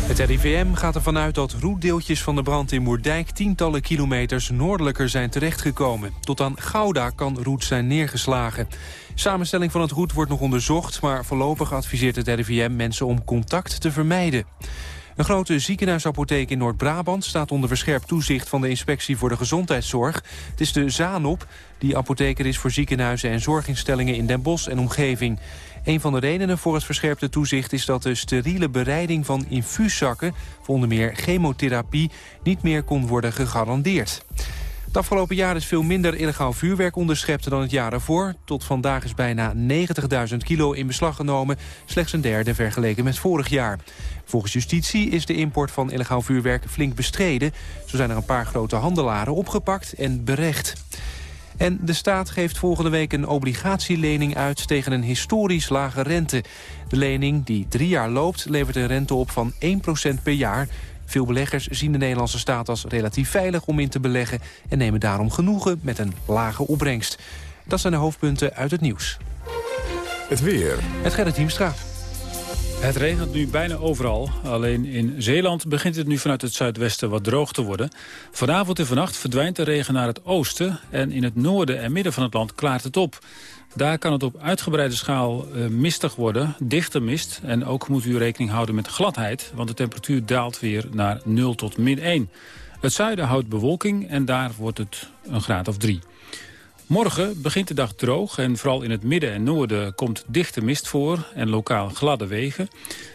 Het RIVM gaat ervan uit dat roetdeeltjes van de brand in Moerdijk... tientallen kilometers noordelijker zijn terechtgekomen. Tot aan Gouda kan roet zijn neergeslagen. Samenstelling van het roet wordt nog onderzocht... maar voorlopig adviseert het RIVM mensen om contact te vermijden. Een grote ziekenhuisapotheek in Noord-Brabant staat onder verscherpt toezicht van de Inspectie voor de Gezondheidszorg. Het is de Zanop, die apotheker is voor ziekenhuizen en zorginstellingen in Den Bosch en omgeving. Een van de redenen voor het verscherpte toezicht is dat de steriele bereiding van infuuszakken, voor onder meer chemotherapie, niet meer kon worden gegarandeerd. Het afgelopen jaar is veel minder illegaal vuurwerk onderschept dan het jaar ervoor. Tot vandaag is bijna 90.000 kilo in beslag genomen, slechts een derde vergeleken met vorig jaar. Volgens justitie is de import van illegaal vuurwerk flink bestreden. Zo zijn er een paar grote handelaren opgepakt en berecht. En de staat geeft volgende week een obligatielening uit tegen een historisch lage rente. De lening, die drie jaar loopt, levert een rente op van 1% per jaar. Veel beleggers zien de Nederlandse staat als relatief veilig om in te beleggen... en nemen daarom genoegen met een lage opbrengst. Dat zijn de hoofdpunten uit het nieuws. Het weer. Het Gerrit Hiemstra. Het regent nu bijna overal. Alleen in Zeeland begint het nu vanuit het zuidwesten wat droog te worden. Vanavond en vannacht verdwijnt de regen naar het oosten... en in het noorden en midden van het land klaart het op. Daar kan het op uitgebreide schaal eh, mistig worden, dichte mist. En ook moet u rekening houden met gladheid... want de temperatuur daalt weer naar 0 tot min 1. Het zuiden houdt bewolking en daar wordt het een graad of 3. Morgen begint de dag droog en vooral in het midden en noorden komt dichte mist voor en lokaal gladde wegen.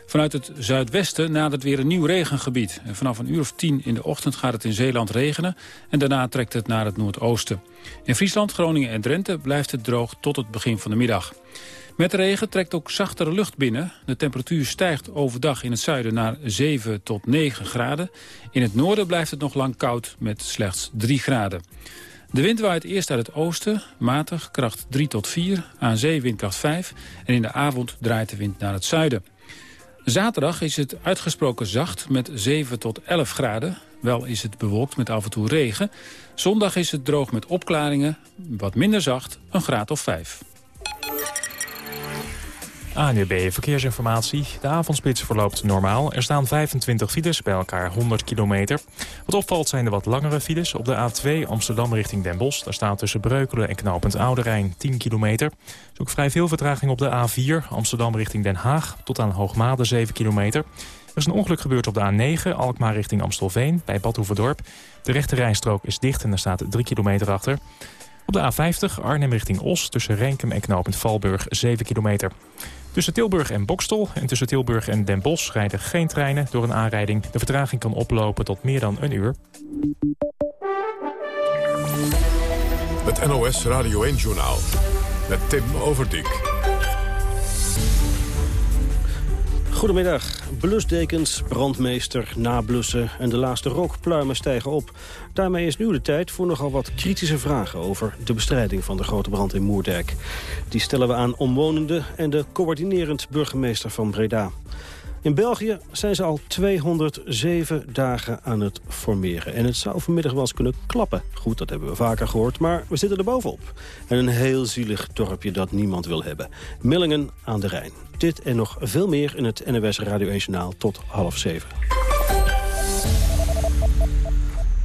Vanuit het zuidwesten nadert weer een nieuw regengebied. En vanaf een uur of tien in de ochtend gaat het in Zeeland regenen en daarna trekt het naar het noordoosten. In Friesland, Groningen en Drenthe blijft het droog tot het begin van de middag. Met de regen trekt ook zachtere lucht binnen. De temperatuur stijgt overdag in het zuiden naar 7 tot 9 graden. In het noorden blijft het nog lang koud met slechts 3 graden. De wind waait eerst uit het oosten, matig, kracht 3 tot 4, aan zee windkracht 5 en in de avond draait de wind naar het zuiden. Zaterdag is het uitgesproken zacht met 7 tot 11 graden. Wel is het bewolkt met af en toe regen. Zondag is het droog met opklaringen, wat minder zacht, een graad of 5. ANUB Verkeersinformatie. De avondspits verloopt normaal. Er staan 25 files, bij elkaar 100 kilometer. Wat opvalt zijn de wat langere files. Op de A2 Amsterdam richting Den Bosch. Daar staat tussen Breukelen en knooppunt Oude Rijn 10 kilometer. Er is ook vrij veel vertraging op de A4 Amsterdam richting Den Haag. Tot aan Hoogmade 7 kilometer. Er is een ongeluk gebeurd op de A9 Alkmaar richting Amstelveen bij Bad Hoeverdorp. De rechte rijstrook is dicht en er staat 3 kilometer achter. Op de A50 Arnhem richting Os tussen Renkum en knooppunt Valburg 7 kilometer. Tussen Tilburg en Bokstel en tussen Tilburg en Den Bosch rijden geen treinen door een aanrijding. De vertraging kan oplopen tot meer dan een uur. Het NOS Radio 1-journaal. Met Tim Overdijk. Goedemiddag. Blusdekens, brandmeester, nablussen en de laatste rookpluimen stijgen op. Daarmee is nu de tijd voor nogal wat kritische vragen over de bestrijding van de grote brand in Moerdijk. Die stellen we aan omwonenden en de coördinerend burgemeester van Breda. In België zijn ze al 207 dagen aan het formeren. En het zou vanmiddag wel eens kunnen klappen. Goed, dat hebben we vaker gehoord, maar we zitten er bovenop. En een heel zielig dorpje dat niemand wil hebben. Millingen aan de Rijn. Dit en nog veel meer in het NWS Radio 1 Journaal tot half zeven.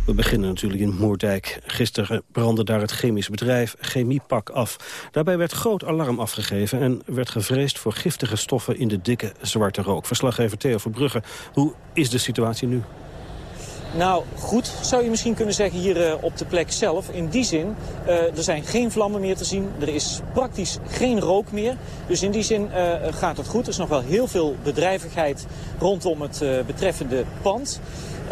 We beginnen natuurlijk in Moerdijk. Gisteren brandde daar het chemisch bedrijf Chemiepak af. Daarbij werd groot alarm afgegeven en werd gevreesd voor giftige stoffen in de dikke zwarte rook. Verslaggever Theo Verbrugge, hoe is de situatie nu? Nou, goed zou je misschien kunnen zeggen hier uh, op de plek zelf. In die zin, uh, er zijn geen vlammen meer te zien. Er is praktisch geen rook meer. Dus in die zin uh, gaat het goed. Er is nog wel heel veel bedrijvigheid rondom het betreffende pand.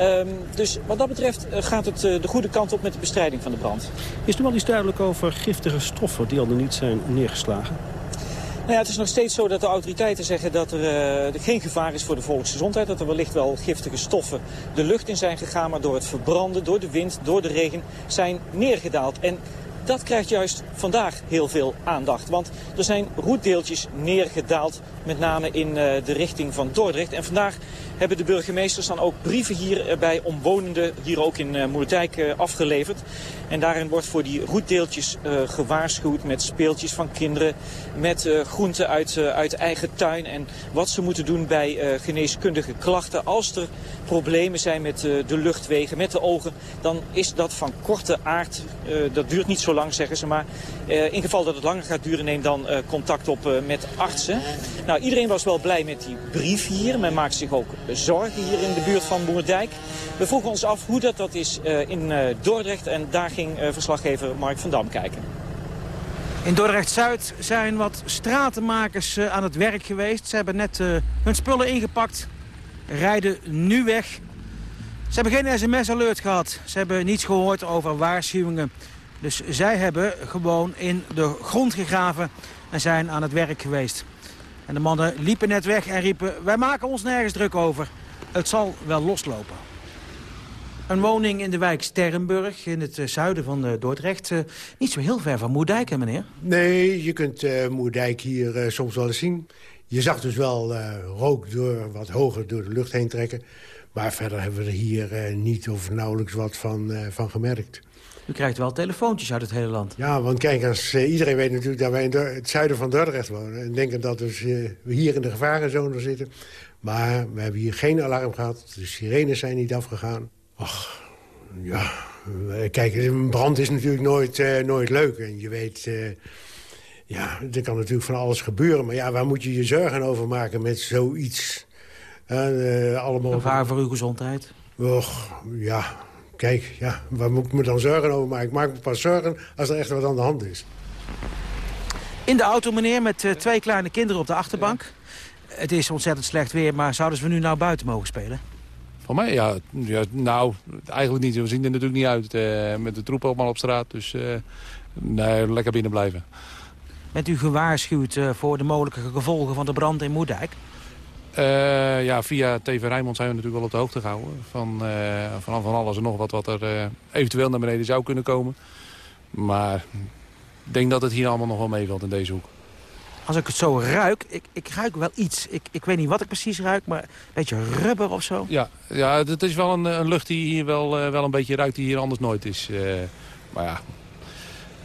Um, dus wat dat betreft gaat het de goede kant op met de bestrijding van de brand. Is er wel iets duidelijk over giftige stoffen die al niet zijn neergeslagen? Nou het is nog steeds zo dat de autoriteiten zeggen dat er, uh, geen gevaar is voor de volksgezondheid. Dat er wellicht wel giftige stoffen de lucht in zijn gegaan, maar door het verbranden, door de wind, door de regen zijn neergedaald. En dat krijgt juist vandaag heel veel aandacht. Want er zijn roetdeeltjes neergedaald, met name in uh, de richting van Dordrecht. En vandaag hebben de burgemeesters dan ook brieven hier eh, bij omwonenden, hier ook in uh, Moerdijk, uh, afgeleverd. En daarin wordt voor die roetdeeltjes gewaarschuwd met speeltjes van kinderen, met groenten uit, uit eigen tuin en wat ze moeten doen bij geneeskundige klachten. Als er problemen zijn met de luchtwegen, met de ogen, dan is dat van korte aard. dat duurt niet zo lang, zeggen ze, maar in geval dat het langer gaat duren, neem dan contact op met artsen. Nou, iedereen was wel blij met die brief hier. Men maakt zich ook zorgen hier in de buurt van Moerdijk. We vroegen ons af hoe dat, dat is in Dordrecht en daar ging verslaggever Mark van Dam kijken. In Dordrecht-Zuid zijn wat stratenmakers aan het werk geweest. Ze hebben net hun spullen ingepakt, rijden nu weg. Ze hebben geen sms-alert gehad. Ze hebben niets gehoord over waarschuwingen. Dus zij hebben gewoon in de grond gegraven en zijn aan het werk geweest. En de mannen liepen net weg en riepen, wij maken ons nergens druk over. Het zal wel loslopen. Een woning in de wijk Sterrenburg, in het zuiden van Dordrecht. niet zo heel ver van Moerdijk, hè, meneer? Nee, je kunt Moerdijk hier soms wel eens zien. Je zag dus wel rook door, wat hoger door de lucht heen trekken. Maar verder hebben we er hier niet of nauwelijks wat van, van gemerkt. U krijgt wel telefoontjes uit het hele land. Ja, want kijk, als, iedereen weet natuurlijk dat wij in het zuiden van Dordrecht wonen. En denken dat dus, we hier in de gevarenzone zitten. Maar we hebben hier geen alarm gehad. De sirenes zijn niet afgegaan. Ach, ja, kijk, een brand is natuurlijk nooit, uh, nooit leuk. En je weet, ja, er kan natuurlijk van alles gebeuren. Maar ja, waar moet je je zorgen over maken met zoiets? Allemaal... Gevaar voor uw gezondheid? Och, ja, kijk, ja, waar moet ik me dan zorgen over maken? Ik maak me pas zorgen als er echt wat aan de hand is. In de auto, meneer, met twee kleine kinderen op de achterbank. Het is ontzettend slecht weer, maar zouden ze nu nou buiten mogen spelen? Van mij, ja, ja, nou, eigenlijk niet. We zien er natuurlijk niet uit uh, met de troepen allemaal op straat. Dus uh, nee, lekker binnen blijven. Bent u gewaarschuwd uh, voor de mogelijke gevolgen van de brand in Moerdijk? Ja, via TV Rijnmond zijn we natuurlijk wel op de hoogte gehouden. Van, van, van alles en nog wat wat er eventueel naar beneden zou kunnen komen. Maar ik denk dat het hier allemaal nog wel meevalt in deze hoek als ik het zo ruik, ik, ik ruik wel iets. Ik, ik weet niet wat ik precies ruik, maar een beetje rubber of zo. Ja, ja het is wel een, een lucht die hier wel, wel een beetje ruikt die hier anders nooit is. Maar ja,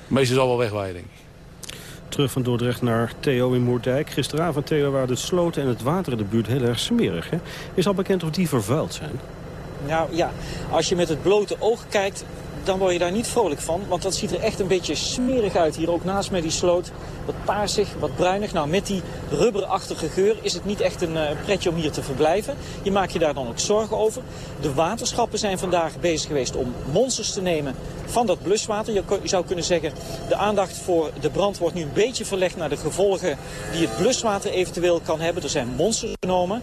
meestal zal wel wegwaaien, denk ik. Terug van Dordrecht naar Theo in Moerdijk. Gisteravond, Theo, waren de sloten en het water in de buurt heel erg smerig. Hè? Is al bekend of die vervuild zijn? Nou ja, als je met het blote oog kijkt, dan word je daar niet vrolijk van. Want dat ziet er echt een beetje smerig uit hier. Ook naast mij die sloot. Wat paarsig, wat bruinig. Nou, met die rubberachtige geur is het niet echt een uh, pretje om hier te verblijven. Je maakt je daar dan ook zorgen over. De waterschappen zijn vandaag bezig geweest om monsters te nemen van dat bluswater. Je, je zou kunnen zeggen, de aandacht voor de brand wordt nu een beetje verlegd naar de gevolgen die het bluswater eventueel kan hebben. Er zijn monsters genomen.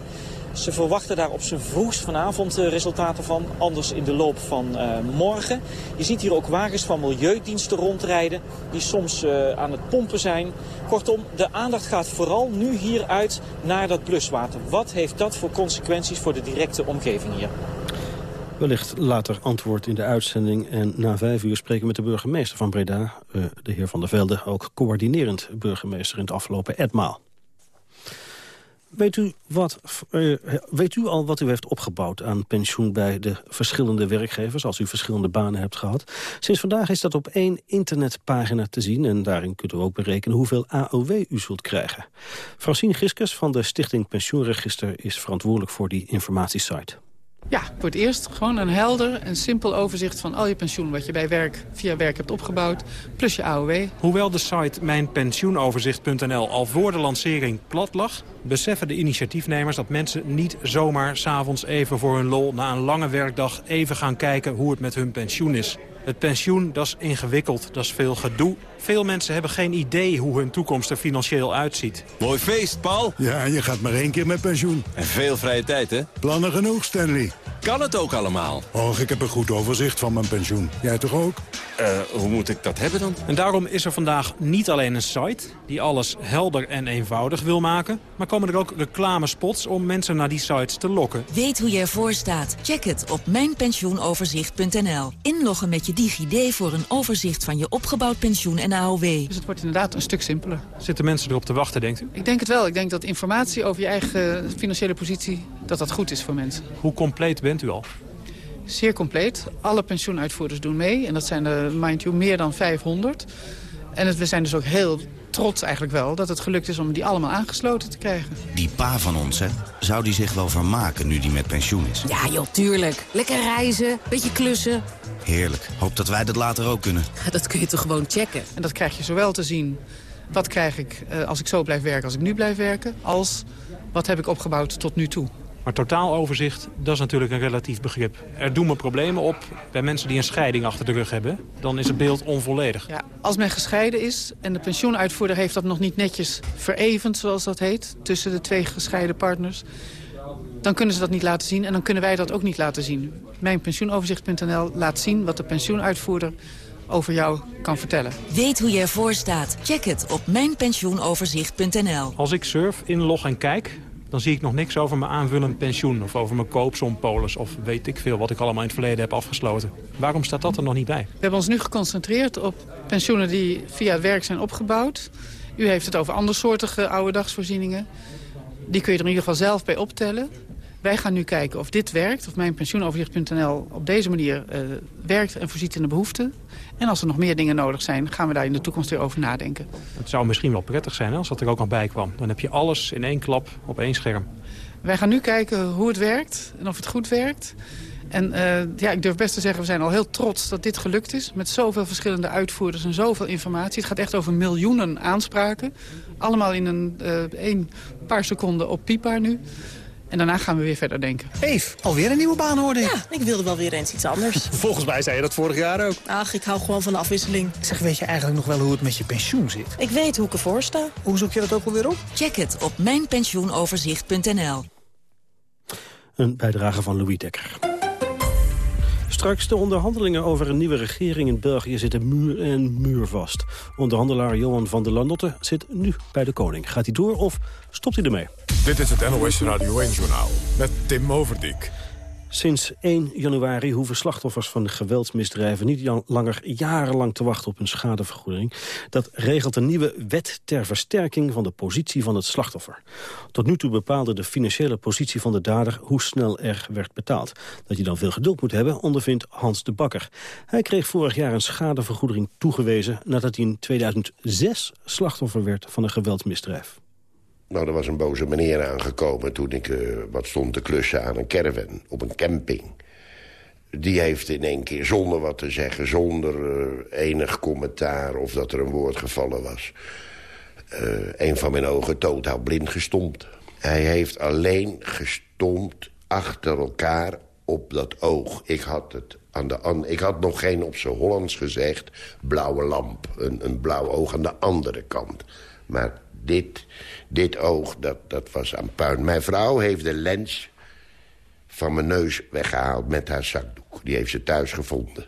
Ze verwachten daar op zijn vroegst vanavond resultaten van. Anders in de loop van uh, morgen. Je ziet hier ook wagens van milieudiensten rondrijden. Die soms uh, aan het pompen zijn. Kortom, de aandacht gaat vooral nu hier uit naar dat bluswater. Wat heeft dat voor consequenties voor de directe omgeving hier? Wellicht later antwoord in de uitzending. En na vijf uur spreken we met de burgemeester van Breda. De heer Van der Velde, ook coördinerend burgemeester in het afgelopen etmaal. Weet u, wat, uh, weet u al wat u heeft opgebouwd aan pensioen bij de verschillende werkgevers... als u verschillende banen hebt gehad? Sinds vandaag is dat op één internetpagina te zien... en daarin kunt u ook berekenen hoeveel AOW u zult krijgen. Francine Giskus van de Stichting Pensioenregister... is verantwoordelijk voor die informatiesite. Ja, voor het eerst gewoon een helder en simpel overzicht van al je pensioen... wat je bij werk, via werk hebt opgebouwd, plus je AOW. Hoewel de site mijnpensioenoverzicht.nl al voor de lancering plat lag... beseffen de initiatiefnemers dat mensen niet zomaar s'avonds even voor hun lol... na een lange werkdag even gaan kijken hoe het met hun pensioen is. Het pensioen, dat is ingewikkeld, dat is veel gedoe. Veel mensen hebben geen idee hoe hun toekomst er financieel uitziet. Mooi feest, Paul. Ja, je gaat maar één keer met pensioen. En veel vrije tijd, hè? Plannen genoeg, Stanley. Kan het ook allemaal? Och, ik heb een goed overzicht van mijn pensioen. Jij toch ook? Uh, hoe moet ik dat hebben dan? En daarom is er vandaag niet alleen een site die alles helder en eenvoudig wil maken... maar komen er ook reclamespots om mensen naar die sites te lokken. Weet hoe je ervoor staat? Check het op mijnpensioenoverzicht.nl. Inloggen met je DigiD voor een overzicht van je opgebouwd pensioen en AOW. Dus het wordt inderdaad een stuk simpeler. Zitten mensen erop te wachten, denkt u? Ik denk het wel. Ik denk dat informatie over je eigen financiële positie... dat dat goed is voor mensen. Hoe compleet bent u al? Zeer compleet. Alle pensioenuitvoerders doen mee. En dat zijn er, mind you, meer dan 500. En het, we zijn dus ook heel trots eigenlijk wel dat het gelukt is om die allemaal aangesloten te krijgen. Die pa van ons, hè? Zou die zich wel vermaken nu die met pensioen is? Ja, joh, tuurlijk. Lekker reizen, beetje klussen. Heerlijk. Hoop dat wij dat later ook kunnen. dat kun je toch gewoon checken? En dat krijg je zowel te zien... wat krijg ik uh, als ik zo blijf werken als ik nu blijf werken... als wat heb ik opgebouwd tot nu toe. Maar totaaloverzicht, dat is natuurlijk een relatief begrip. Er doen me problemen op bij mensen die een scheiding achter de rug hebben. Dan is het beeld onvolledig. Ja, als men gescheiden is en de pensioenuitvoerder heeft dat nog niet netjes verevend, zoals dat heet, tussen de twee gescheiden partners, dan kunnen ze dat niet laten zien en dan kunnen wij dat ook niet laten zien. Mijn pensioenoverzicht.nl laat zien wat de pensioenuitvoerder over jou kan vertellen. Weet hoe je ervoor staat? Check het op mijnpensioenoverzicht.nl. Als ik surf, inlog en kijk, dan zie ik nog niks over mijn aanvullend pensioen... of over mijn koopsompolis of weet ik veel wat ik allemaal in het verleden heb afgesloten. Waarom staat dat er nog niet bij? We hebben ons nu geconcentreerd op pensioenen die via het werk zijn opgebouwd. U heeft het over andersoortige oude dagsvoorzieningen. Die kun je er in ieder geval zelf bij optellen. Wij gaan nu kijken of dit werkt, of mijn pensioenoverzicht.nl op deze manier uh, werkt en voorziet in de behoeften. En als er nog meer dingen nodig zijn, gaan we daar in de toekomst weer over nadenken. Het zou misschien wel prettig zijn als dat er ook nog bij kwam. Dan heb je alles in één klap op één scherm. Wij gaan nu kijken hoe het werkt en of het goed werkt. En uh, ja, ik durf best te zeggen, we zijn al heel trots dat dit gelukt is. Met zoveel verschillende uitvoerders en zoveel informatie. Het gaat echt over miljoenen aanspraken. Allemaal in een, uh, een paar seconden op piepbaar nu. En daarna gaan we weer verder denken. Eve, alweer een nieuwe baan hoorde ik. Ja, ik wilde wel weer eens iets anders. Volgens mij zei je dat vorig jaar ook. Ach, ik hou gewoon van de afwisseling. Zeg, weet je eigenlijk nog wel hoe het met je pensioen zit? Ik weet hoe ik ervoor sta. Hoe zoek je dat ook alweer op? Check het op mijnpensioenoverzicht.nl Een bijdrage van Louis Dekker. Straks de onderhandelingen over een nieuwe regering in België zitten muur en muur vast. Onderhandelaar Johan van der Landotte zit nu bij de koning. Gaat hij door of stopt hij ermee? Dit is het NOS Radio 1-journaal met Tim Overdijk. Sinds 1 januari hoeven slachtoffers van geweldsmisdrijven niet langer jarenlang te wachten op een schadevergoeding. Dat regelt een nieuwe wet ter versterking van de positie van het slachtoffer. Tot nu toe bepaalde de financiële positie van de dader hoe snel er werd betaald. Dat je dan veel geduld moet hebben, ondervindt Hans de Bakker. Hij kreeg vorig jaar een schadevergoeding toegewezen nadat hij in 2006 slachtoffer werd van een geweldsmisdrijf. Nou, er was een boze meneer aangekomen toen ik uh, wat stond te klussen aan een caravan op een camping. Die heeft in één keer, zonder wat te zeggen, zonder uh, enig commentaar of dat er een woord gevallen was... Uh, een van mijn ogen totaal blind gestompt. Hij heeft alleen gestompt achter elkaar op dat oog. Ik had, het aan de an ik had nog geen op zijn Hollands gezegd blauwe lamp. Een, een blauw oog aan de andere kant. Maar dit, dit oog, dat, dat was aan puin. Mijn vrouw heeft de lens van mijn neus weggehaald met haar zakdoek. Die heeft ze thuis gevonden.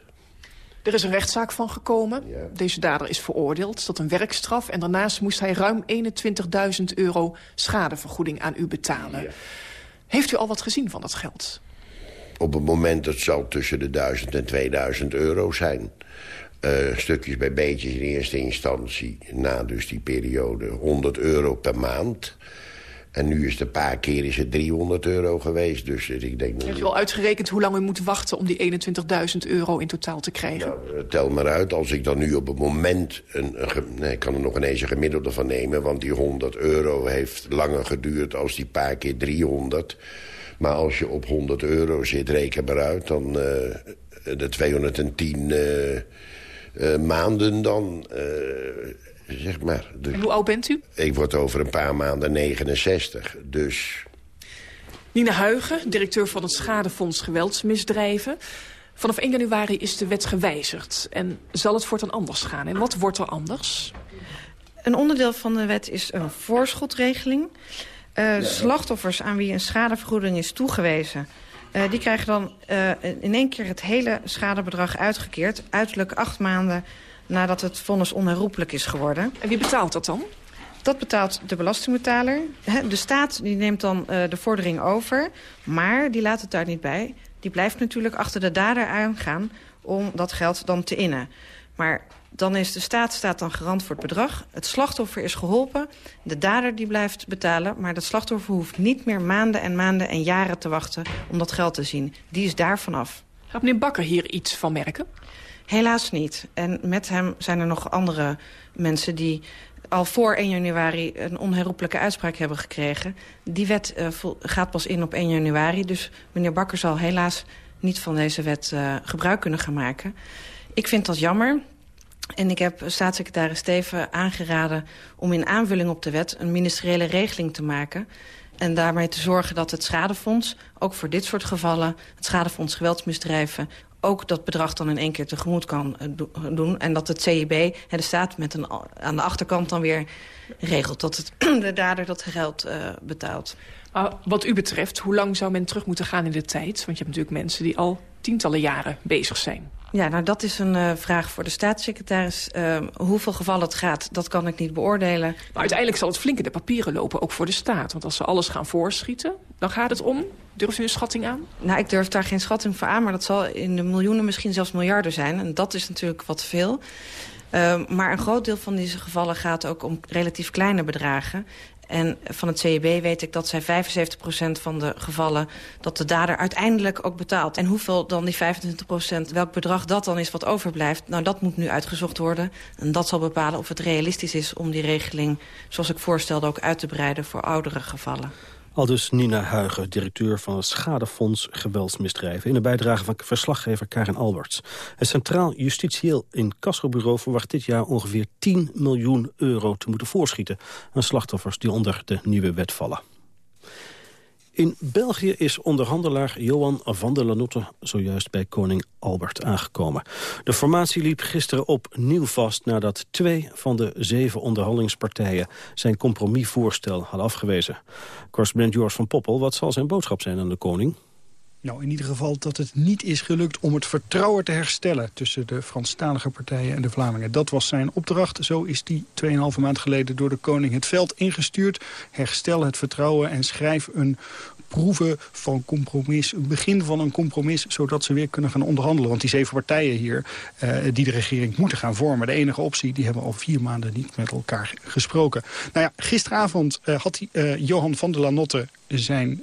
Er is een rechtszaak van gekomen. Ja. Deze dader is veroordeeld tot een werkstraf... en daarnaast moest hij ruim 21.000 euro schadevergoeding aan u betalen. Ja. Heeft u al wat gezien van dat geld? Op het moment, het zal tussen de 1000 en 2000 euro zijn. Uh, stukjes bij beetjes in eerste instantie. Na dus die periode 100 euro per maand. En nu is het een paar keer is het 300 euro geweest. Dus ik denk... Heeft u al uitgerekend hoe lang u moet wachten... om die 21.000 euro in totaal te krijgen? Nou, tel maar uit. Als ik dan nu op het moment... Een, een, nee, ik kan er nog ineens een gemiddelde van nemen... want die 100 euro heeft langer geduurd als die paar keer 300... Maar als je op 100 euro zit, reken maar uit... dan uh, de 210 uh, uh, maanden dan... zeg maar. De, en hoe oud bent u? Ik word over een paar maanden 69, dus... Nina Huigen, directeur van het Schadefonds Geweldsmisdrijven. Vanaf 1 januari is de wet gewijzigd. En zal het voortaan anders gaan? En wat wordt er anders? Een onderdeel van de wet is een voorschotregeling. Uh, slachtoffers aan wie een schadevergoeding is toegewezen... Uh, die krijgen dan uh, in één keer het hele schadebedrag uitgekeerd... uiterlijk acht maanden nadat het vonnis onherroepelijk is geworden. En wie betaalt dat dan? Dat betaalt de belastingbetaler. De staat die neemt dan uh, de vordering over, maar die laat het daar niet bij. Die blijft natuurlijk achter de dader aangaan om dat geld dan te innen. Maar dan is de staat staat dan garant voor het bedrag. Het slachtoffer is geholpen. De dader die blijft betalen. Maar dat slachtoffer hoeft niet meer maanden en maanden en jaren te wachten om dat geld te zien. Die is daar vanaf. Gaat meneer Bakker hier iets van merken? Helaas niet. En met hem zijn er nog andere mensen die al voor 1 januari een onherroepelijke uitspraak hebben gekregen. Die wet uh, gaat pas in op 1 januari. Dus meneer Bakker zal helaas niet van deze wet uh, gebruik kunnen gaan maken. Ik vind dat jammer. En ik heb staatssecretaris Steven aangeraden om in aanvulling op de wet... een ministeriële regeling te maken... En daarmee te zorgen dat het schadefonds, ook voor dit soort gevallen... het schadefonds geweldsmisdrijven, ook dat bedrag dan in één keer tegemoet kan doen. En dat het CIB, de staat, met een, aan de achterkant dan weer regelt... dat het, de dader dat geld uh, betaalt. Maar wat u betreft, hoe lang zou men terug moeten gaan in de tijd? Want je hebt natuurlijk mensen die al tientallen jaren bezig zijn. Ja, nou dat is een uh, vraag voor de staatssecretaris. Uh, hoeveel gevallen het gaat, dat kan ik niet beoordelen. Maar uiteindelijk zal het flink in de papieren lopen, ook voor de staat. Want als ze alles gaan voorschieten, dan gaat het om. Durft u een schatting aan? Nou, ik durf daar geen schatting voor aan, maar dat zal in de miljoenen, misschien zelfs miljarden zijn. En dat is natuurlijk wat veel. Uh, maar een groot deel van deze gevallen gaat ook om relatief kleine bedragen. En van het CEB weet ik dat zij 75% van de gevallen... dat de dader uiteindelijk ook betaalt. En hoeveel dan die 25%, welk bedrag dat dan is wat overblijft... nou, dat moet nu uitgezocht worden. En dat zal bepalen of het realistisch is om die regeling... zoals ik voorstelde ook uit te breiden voor oudere gevallen. Al dus Nina Huigen, directeur van het Schadefonds Geweldsmisdrijven... in een bijdrage van verslaggever Karin Alberts. Het Centraal Justitieel Incassobureau verwacht dit jaar ongeveer 10 miljoen euro te moeten voorschieten... aan slachtoffers die onder de nieuwe wet vallen. In België is onderhandelaar Johan van der Lanotte zojuist bij koning Albert aangekomen. De formatie liep gisteren opnieuw vast nadat twee van de zeven onderhandelingspartijen zijn compromisvoorstel hadden afgewezen. Correspondent Joris van Poppel, wat zal zijn boodschap zijn aan de koning? Nou, in ieder geval dat het niet is gelukt om het vertrouwen te herstellen... tussen de Franstalige partijen en de Vlamingen. Dat was zijn opdracht. Zo is die 2,5 maand geleden door de koning het veld ingestuurd. Herstel het vertrouwen en schrijf een proeven van compromis, een begin van een compromis... zodat ze weer kunnen gaan onderhandelen. Want die zeven partijen hier, uh, die de regering moeten gaan vormen... de enige optie, die hebben al vier maanden niet met elkaar gesproken. Nou ja, gisteravond uh, had die, uh, Johan van der Lanotte zijn,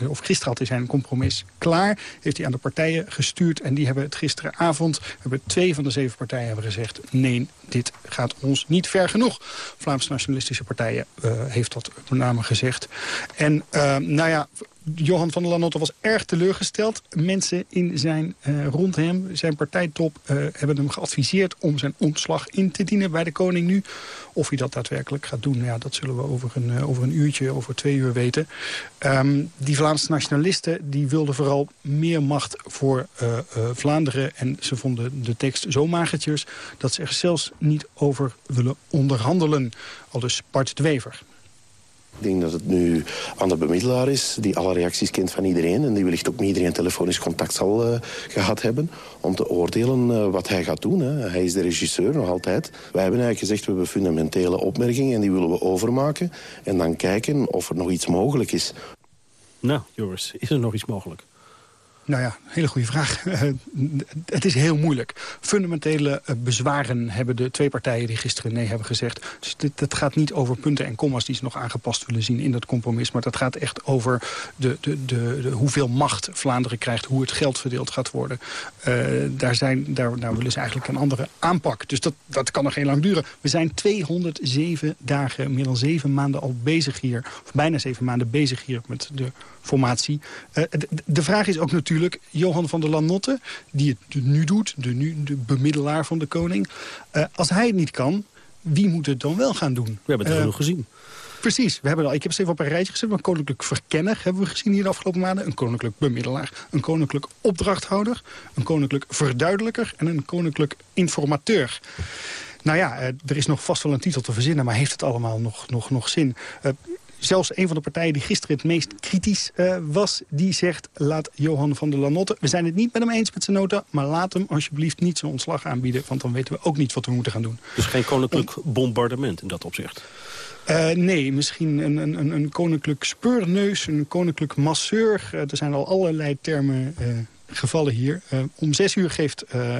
uh, of gisteren had hij zijn compromis klaar. Heeft hij aan de partijen gestuurd. En die hebben het gisteravond, hebben twee van de zeven partijen hebben gezegd... nee, dit gaat ons niet ver genoeg. Vlaamse nationalistische partijen uh, heeft dat met name gezegd. En nou ja, Johan van der Lanotte was erg teleurgesteld. Mensen in zijn, uh, rond hem, zijn partijtop, uh, hebben hem geadviseerd om zijn ontslag in te dienen bij de koning nu. Of hij dat daadwerkelijk gaat doen, ja, dat zullen we over een, uh, over een uurtje, over twee uur weten. Um, die Vlaamse nationalisten die wilden vooral meer macht voor Vlaanderen. En ze vonden de tekst zo magertjes dat ze er zelfs niet over willen onderhandelen. Al dus Bart de Wever. Ik denk dat het nu aan de bemiddelaar is, die alle reacties kent van iedereen... en die wellicht ook met iedereen telefonisch contact zal uh, gehad hebben... om te oordelen uh, wat hij gaat doen. Hè. Hij is de regisseur nog altijd. Wij hebben eigenlijk gezegd, we hebben fundamentele opmerkingen... en die willen we overmaken en dan kijken of er nog iets mogelijk is. Nou, Joris, is er nog iets mogelijk? Nou ja, hele goede vraag. het is heel moeilijk. Fundamentele eh, bezwaren hebben de twee partijen die gisteren nee hebben gezegd. Dus het gaat niet over punten en commas die ze nog aangepast willen zien in dat compromis. Maar dat gaat echt over de, de, de, de hoeveel macht Vlaanderen krijgt, hoe het geld verdeeld gaat worden. Uh, daar, zijn, daar, daar willen ze eigenlijk een andere aanpak. Dus dat, dat kan nog heel lang duren. We zijn 207 dagen, meer dan zeven maanden al bezig hier. Of bijna zeven maanden bezig hier met de formatie. Uh, de, vraag is ook natuurlijk, Johan van der Lanotte... die het nu doet, de, nu, de bemiddelaar van de koning... Uh, als hij het niet kan, wie moet het dan wel gaan doen? We hebben het uh, genoeg gezien. Precies. We hebben al, ik heb het even op een rijtje gezet. Een koninklijk verkenner hebben we gezien hier de afgelopen maanden. Een koninklijk bemiddelaar. Een koninklijk opdrachthouder. Een koninklijk verduidelijker. En een koninklijk informateur. Nou ja, er is nog vast wel een titel te verzinnen... maar heeft het allemaal nog, nog, nog zin? Zelfs een van de partijen die gisteren het meest kritisch uh, was... die zegt, laat Johan van der Lanotte... we zijn het niet met hem eens met zijn nota... maar laat hem alsjeblieft niet zijn ontslag aanbieden... want dan weten we ook niet wat we moeten gaan doen. Dus geen koninklijk bombardement in dat opzicht? Uh, nee, misschien een, een, een koninklijk speurneus, een koninklijk masseur. Uh, er zijn al allerlei termen gevallen hier. Uh, om zes uur geeft uh,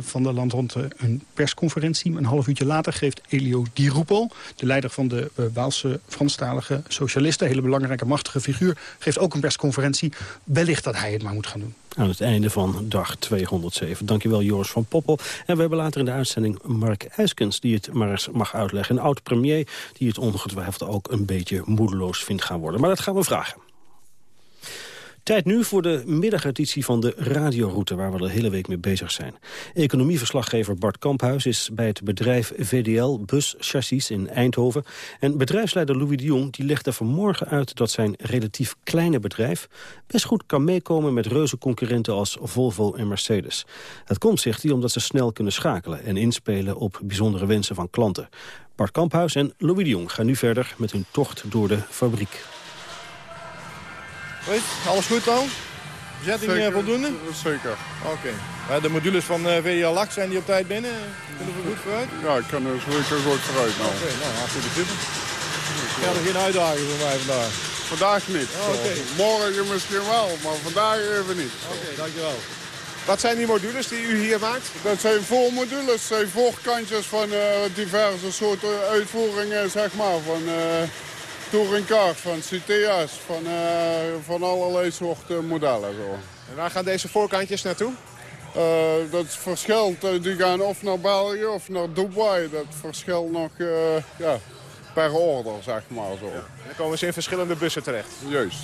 Van der Landronte een persconferentie. Een half uurtje later geeft Elio Di Rupo, de leider van de uh, Waalse Franstalige Socialisten... hele belangrijke, machtige figuur, geeft ook een persconferentie. Wellicht dat hij het maar moet gaan doen. Aan het einde van dag 207. Dankjewel Joris van Poppel. En we hebben later in de uitzending Mark Eiskens... die het maar eens mag uitleggen. Een oud-premier die het ongetwijfeld ook een beetje moedeloos vindt gaan worden. Maar dat gaan we vragen. Tijd nu voor de middageditie van de radioroute... waar we de hele week mee bezig zijn. Economieverslaggever Bart Kamphuis is bij het bedrijf VDL Bus Chassis in Eindhoven. En bedrijfsleider Louis de Jong die legt er vanmorgen uit... dat zijn relatief kleine bedrijf best goed kan meekomen... met reuze concurrenten als Volvo en Mercedes. Het komt, zegt hij, omdat ze snel kunnen schakelen... en inspelen op bijzondere wensen van klanten. Bart Kamphuis en Louis de Jong gaan nu verder met hun tocht door de fabriek. Weet, alles goed dan? Bezetting zeker, voldoende? Zeker. Oké. Okay. De modules van uh, VDL Lach zijn die op tijd binnen? Kunnen we goed vooruit? Ja, ik kan er zeker goed vooruit. Nou. Oké, okay, nou hartstikke super. Ja, er geen uitdaging voor mij vandaag? Vandaag niet. Oh, okay. Morgen misschien wel, maar vandaag even niet. Oké, dankjewel. Wat zijn die modules die u hier maakt? Dat zijn voormodules, zijn voorkantjes van uh, diverse soorten uitvoeringen, zeg maar. Van, uh, touringcar, van CTA's, van, uh, van allerlei soorten modellen. Zo. En waar gaan deze voorkantjes naartoe? Uh, dat verschilt. Uh, die gaan of naar België of naar Dubai. Dat verschilt nog ja, per order, zeg maar. Zo. Ja. dan komen ze in verschillende bussen terecht? Juist.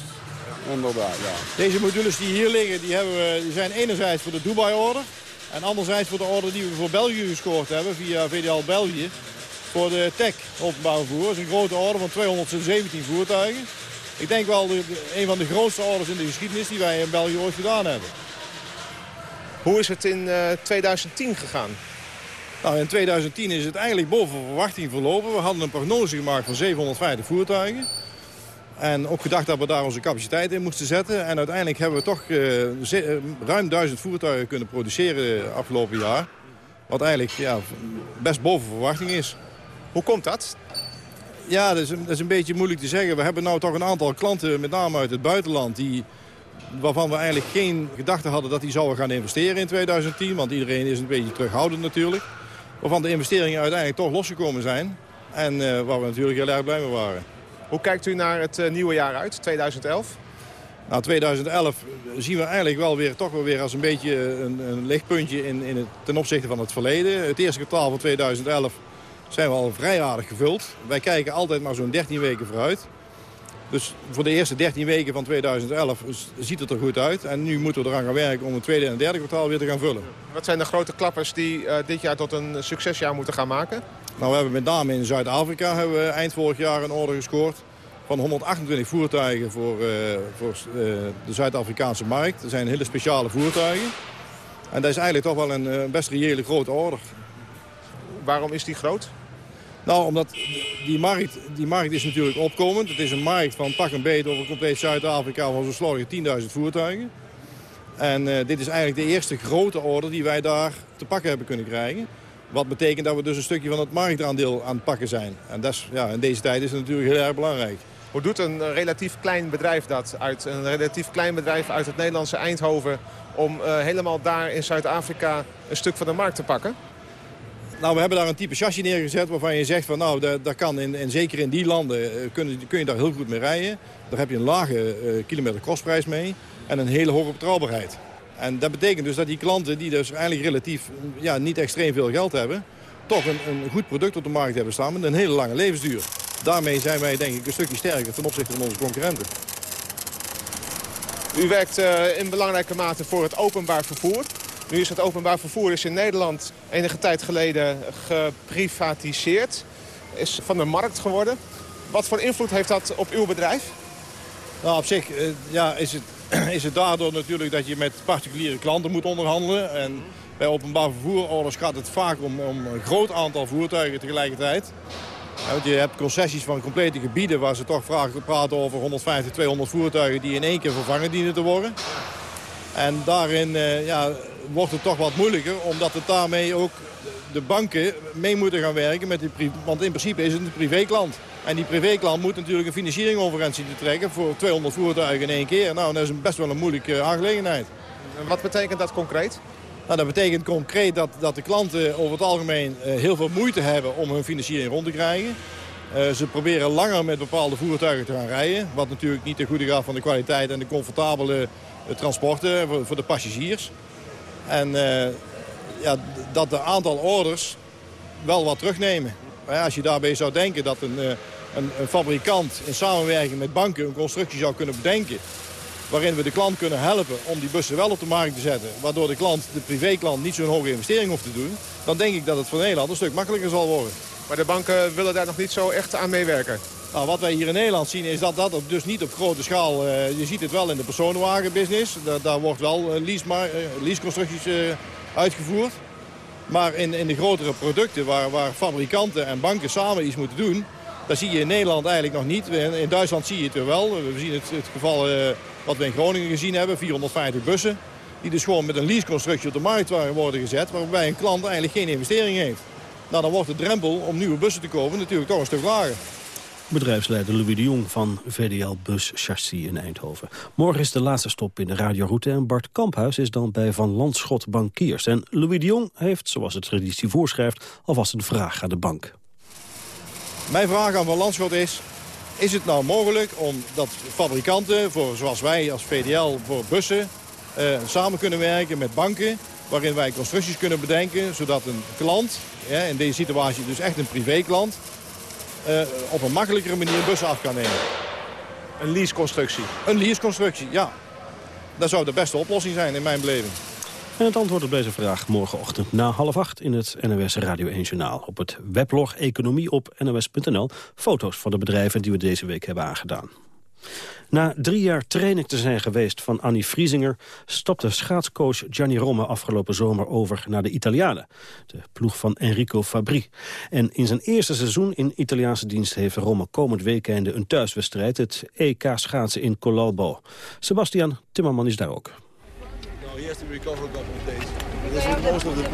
Inderdaad, ja. Deze modules die hier liggen, die, hebben we, die zijn enerzijds voor de Dubai-order. En anderzijds voor de order die we voor België gescoord hebben via VDL België voor de TEC openbaar vervoer. Dat is een grote orde van 217 voertuigen. Ik denk wel de, een van de grootste orders in de geschiedenis die wij in België ooit gedaan hebben. Hoe is het in uh, 2010 gegaan? Nou, in 2010 is het eigenlijk boven verwachting verlopen. We hadden een prognose gemaakt van 750 voertuigen. En ook gedacht dat we daar onze capaciteit in moesten zetten. En uiteindelijk hebben we toch uh, ruim 1000 voertuigen kunnen produceren afgelopen jaar. Wat eigenlijk ja, best boven verwachting is. Hoe komt dat? Ja, dat is, een, dat is een beetje moeilijk te zeggen. We hebben nou toch een aantal klanten, met name uit het buitenland... Die, waarvan we eigenlijk geen gedachte hadden dat die zouden gaan investeren in 2010. Want iedereen is een beetje terughoudend natuurlijk. Waarvan de investeringen uiteindelijk toch losgekomen zijn. En uh, waar we natuurlijk heel erg blij mee waren. Hoe kijkt u naar het uh, nieuwe jaar uit, 2011? Nou, 2011 zien we eigenlijk wel weer, toch wel weer als een beetje een, een lichtpuntje in, in het, ten opzichte van het verleden. Het eerste kwartaal van 2011 zijn we al vrij aardig gevuld. Wij kijken altijd maar zo'n 13 weken vooruit. Dus voor de eerste 13 weken van 2011 ziet het er goed uit. En nu moeten we eraan gaan werken om het tweede en derde kwartaal weer te gaan vullen. Wat zijn de grote klappers die uh, dit jaar tot een succesjaar moeten gaan maken? Nou, we hebben met name in Zuid-Afrika hebben we eind vorig jaar een order gescoord van 128 voertuigen voor, uh, voor uh, de Zuid-Afrikaanse markt. Dat zijn hele speciale voertuigen. En dat is eigenlijk toch wel een, een best reële grote order. Waarom is die groot? Nou, omdat die markt, die markt is natuurlijk opkomend. Het is een markt van pak een beet over compleet Zuid-Afrika van zo'n slordige 10.000 voertuigen. En uh, dit is eigenlijk de eerste grote order die wij daar te pakken hebben kunnen krijgen. Wat betekent dat we dus een stukje van het marktaandeel aan het pakken zijn. En dat is, ja, in deze tijd is het natuurlijk heel erg belangrijk. Hoe doet een relatief klein bedrijf dat uit? Een relatief klein bedrijf uit het Nederlandse Eindhoven... om helemaal daar in Zuid-Afrika een stuk van de markt te pakken? Nou, we hebben daar een type chassis neergezet waarvan je zegt van nou, daar kan in, en zeker in die landen kun, kun je daar heel goed mee rijden. Daar heb je een lage uh, kilometer kostprijs mee en een hele hoge betrouwbaarheid. En dat betekent dus dat die klanten die dus eigenlijk relatief ja, niet extreem veel geld hebben... toch een, een goed product op de markt hebben staan met een hele lange levensduur. Daarmee zijn wij denk ik een stukje sterker ten opzichte van onze concurrenten. U werkt uh, in belangrijke mate voor het openbaar vervoer. Nu is het openbaar vervoer is in Nederland enige tijd geleden geprivatiseerd. Is van de markt geworden. Wat voor invloed heeft dat op uw bedrijf? Nou, op zich uh, ja, is, het, is het daardoor natuurlijk dat je met particuliere klanten moet onderhandelen. En bij openbaar vervoerorders gaat het vaak om, om een groot aantal voertuigen tegelijkertijd. Want je hebt concessies van complete gebieden waar ze toch vragen, praten over 150, 200 voertuigen die in één keer vervangen dienen te worden. En daarin uh, ja, wordt het toch wat moeilijker, omdat het daarmee ook de banken mee moeten gaan werken. Met die, want in principe is het een privéklant. En die privéklant moet natuurlijk een financiering te trekken voor 200 voertuigen in één keer. Nou, dat is best wel een moeilijke aangelegenheid. Wat betekent dat concreet? Nou, dat betekent concreet dat, dat de klanten over het algemeen uh, heel veel moeite hebben om hun financiering rond te krijgen. Uh, ze proberen langer met bepaalde voertuigen te gaan rijden. Wat natuurlijk niet ten goede gaat van de kwaliteit en de comfortabele uh, transporten voor, voor, de passagiers. En ja, dat de aantal orders wel wat terugnemen. Als je daarbij zou denken dat een, een, een fabrikant in samenwerking met banken een constructie zou kunnen bedenken waarin we de klant kunnen helpen om die bussen wel op de markt te zetten... waardoor de klant, de privéklant, niet zo'n hoge investering hoeft te doen... dan denk ik dat het voor Nederland een stuk makkelijker zal worden. Maar de banken willen daar nog niet zo echt aan meewerken? Nou, wat wij hier in Nederland zien is dat dat dus niet op grote schaal... Uh, je ziet het wel in de personenwagenbusiness. Daar, daar wordt wel lease, uh, leaseconstructies uitgevoerd. Maar in, in de grotere producten waar, waar fabrikanten en banken samen iets moeten doen... daar zie je in Nederland eigenlijk nog niet. In Duitsland zie je het er wel. We zien het, het geval wat we in Groningen gezien hebben, 450 bussen. Die dus gewoon met een leaseconstructie op de markt worden gezet. Waarbij een klant eigenlijk geen investering heeft. Nou, dan wordt de drempel om nieuwe bussen te kopen natuurlijk toch een stuk lager. Bedrijfsleider Louis de Jong van VDL Bus Chassis in Eindhoven. Morgen is de laatste stop in de radioroute en Bart Kamphuis is dan bij Van Landschot Bankiers. En Louis de Jong heeft, zoals het traditie voorschrijft, alvast een vraag aan de bank. Mijn vraag aan Van Landschot is, is het nou mogelijk om dat fabrikanten, voor, zoals wij als VDL voor bussen... Uh, samen kunnen werken met banken waarin wij constructies kunnen bedenken... zodat een klant, in deze situatie dus echt een privéklant... Uh, op een makkelijkere manier bussen af kan nemen. Een leaseconstructie? Een leaseconstructie, ja. Dat zou de beste oplossing zijn in mijn beleving. En het antwoord op deze vraag morgenochtend na half acht in het NOS Radio 1 Journaal. Op het weblog Economie op nos.nl foto's van de bedrijven die we deze week hebben aangedaan. Na drie jaar training te zijn geweest van Annie Friesinger... stapte schaatscoach Gianni Romme afgelopen zomer over naar de Italianen. De ploeg van Enrico Fabri. En in zijn eerste seizoen in Italiaanse dienst heeft Romme komend weekende een thuiswedstrijd... het EK schaatsen in Colalbo. Sebastian Timmerman is daar ook.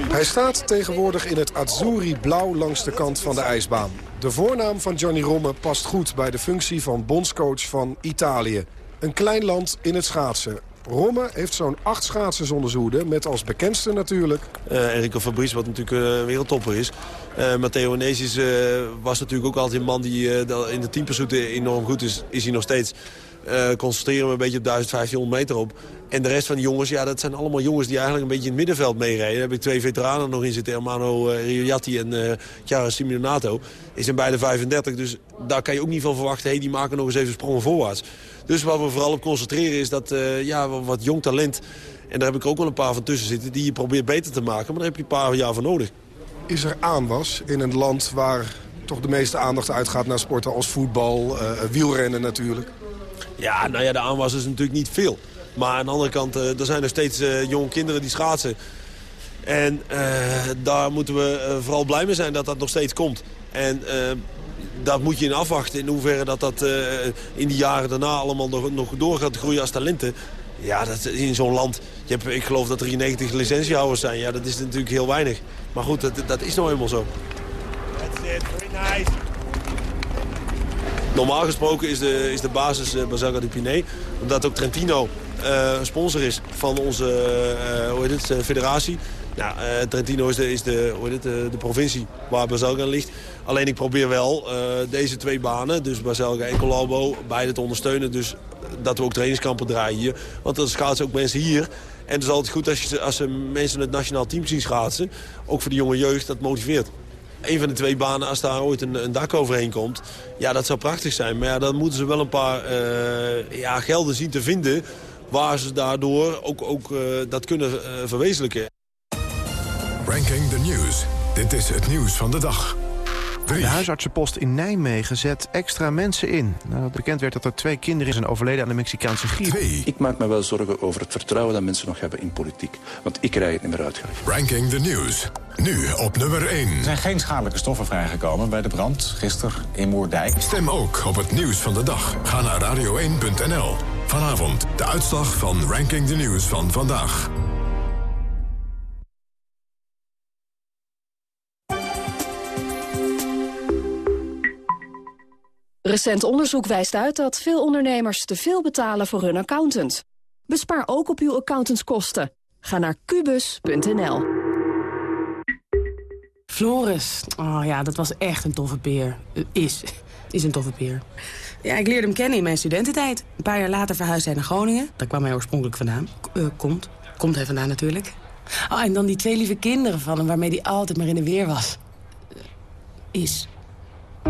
Hij staat tegenwoordig in het Azzurri blauw langs de kant van de ijsbaan. De voornaam van Johnny Romme past goed bij de functie van bondscoach van Italië. Een klein land in het schaatsen. Romme heeft zo'n acht schaatsers onder zijn met als bekendste natuurlijk... Uh, Enrico Fabrice, wat natuurlijk een uh, wereldtopper is. Uh, Matteo Nesis was natuurlijk ook altijd een man die in de teampursuit enorm goed is. Is hij nog steeds. Concentreren we een beetje op 1500 meter op. En de rest van de jongens, ja, dat zijn allemaal jongens die eigenlijk een beetje in het middenveld meerijden. Daar heb ik twee veteranen nog in zitten, Hermano uh, Riojatti en uh, Chiara Simeonato. Die zijn beide 35, dus daar kan je ook niet van verwachten. Hey, die maken nog eens even sprongen voorwaarts. Dus wat we vooral op concentreren is dat uh, ja, wat jong talent... en daar heb ik ook wel een paar van tussen zitten... die je probeert beter te maken, maar daar heb je een paar jaar voor nodig. Is er aanwas in een land waar toch de meeste aandacht uitgaat naar sporten als voetbal, wielrennen natuurlijk? Ja, nou ja, de aanwas is natuurlijk niet veel. Maar aan de andere kant, uh, er zijn nog steeds uh, jonge kinderen die schaatsen. En uh, daar moeten we vooral blij mee zijn dat dat nog steeds komt. En dat moet je in afwachten in hoeverre dat dat in die jaren daarna allemaal nog, nog door gaat groeien als talenten. Ja, dat, in zo'n land, je hebt, ik geloof dat er hier 90 licentiehouders zijn. Ja, dat is natuurlijk heel weinig. Maar goed, dat, dat is nou eenmaal zo. That's it, very nice. Normaal gesproken is de, is de basis uh, Basaga di Piné. Omdat ook Trentino een sponsor is van onze uh, hoe heet het, federatie. Nou, Trentino is, de, hoe heet het, de provincie waar Baselga ligt. Alleen ik probeer wel deze twee banen, dus Baselga en Colombo, beide te ondersteunen. Dus dat we ook trainingskampen draaien hier. Want dan schaatsen ook mensen hier. En het is altijd goed als, als ze mensen het nationaal team zien schaatsen. Ook voor de jonge jeugd, dat motiveert. Een van de twee banen, als daar ooit een, dak overheen komt... ja, dat zou prachtig zijn. Maar ja, dan moeten ze wel een paar ja, gelden zien te vinden... waar ze daardoor ook, ook uh, dat kunnen uh, verwezenlijken. Ranking the News. Dit is het nieuws van de dag. De huisartsenpost in Nijmegen zet extra mensen in. Nadat bekend werd dat er twee kinderen zijn overleden aan de Mexicaanse griep. Ik maak me wel zorgen over het vertrouwen dat mensen nog hebben in politiek. Want ik krijg het niet meer uitgelegd. Ranking the News. Nu op nummer 1. Er zijn geen schadelijke stoffen vrijgekomen bij de brand gisteren in Moerdijk. Stem ook op het nieuws van de dag. Ga naar radio1.nl. Vanavond de uitslag van Ranking the News van vandaag. Recent onderzoek wijst uit dat veel ondernemers te veel betalen voor hun accountant. Bespaar ook op uw accountantskosten. Ga naar kubus.nl. Floris, oh ja, dat was echt een toffe peer. Is, is een toffe peer. Ja, ik leerde hem kennen in mijn studententijd. Een paar jaar later verhuisde hij naar Groningen. Daar kwam hij oorspronkelijk vandaan. Uh, komt. Komt hij vandaan natuurlijk. Oh, en dan die twee lieve kinderen van hem waarmee hij altijd maar in de weer was. Uh, is.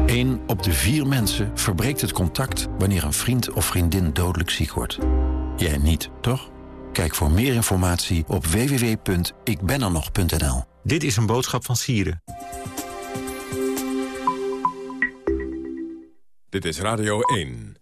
Eén op de vier mensen verbreekt het contact wanneer een vriend of vriendin dodelijk ziek wordt. Jij niet, toch? Kijk voor meer informatie op www.ikbenernog.nl. Dit is een boodschap van Sieren. Dit is Radio 1.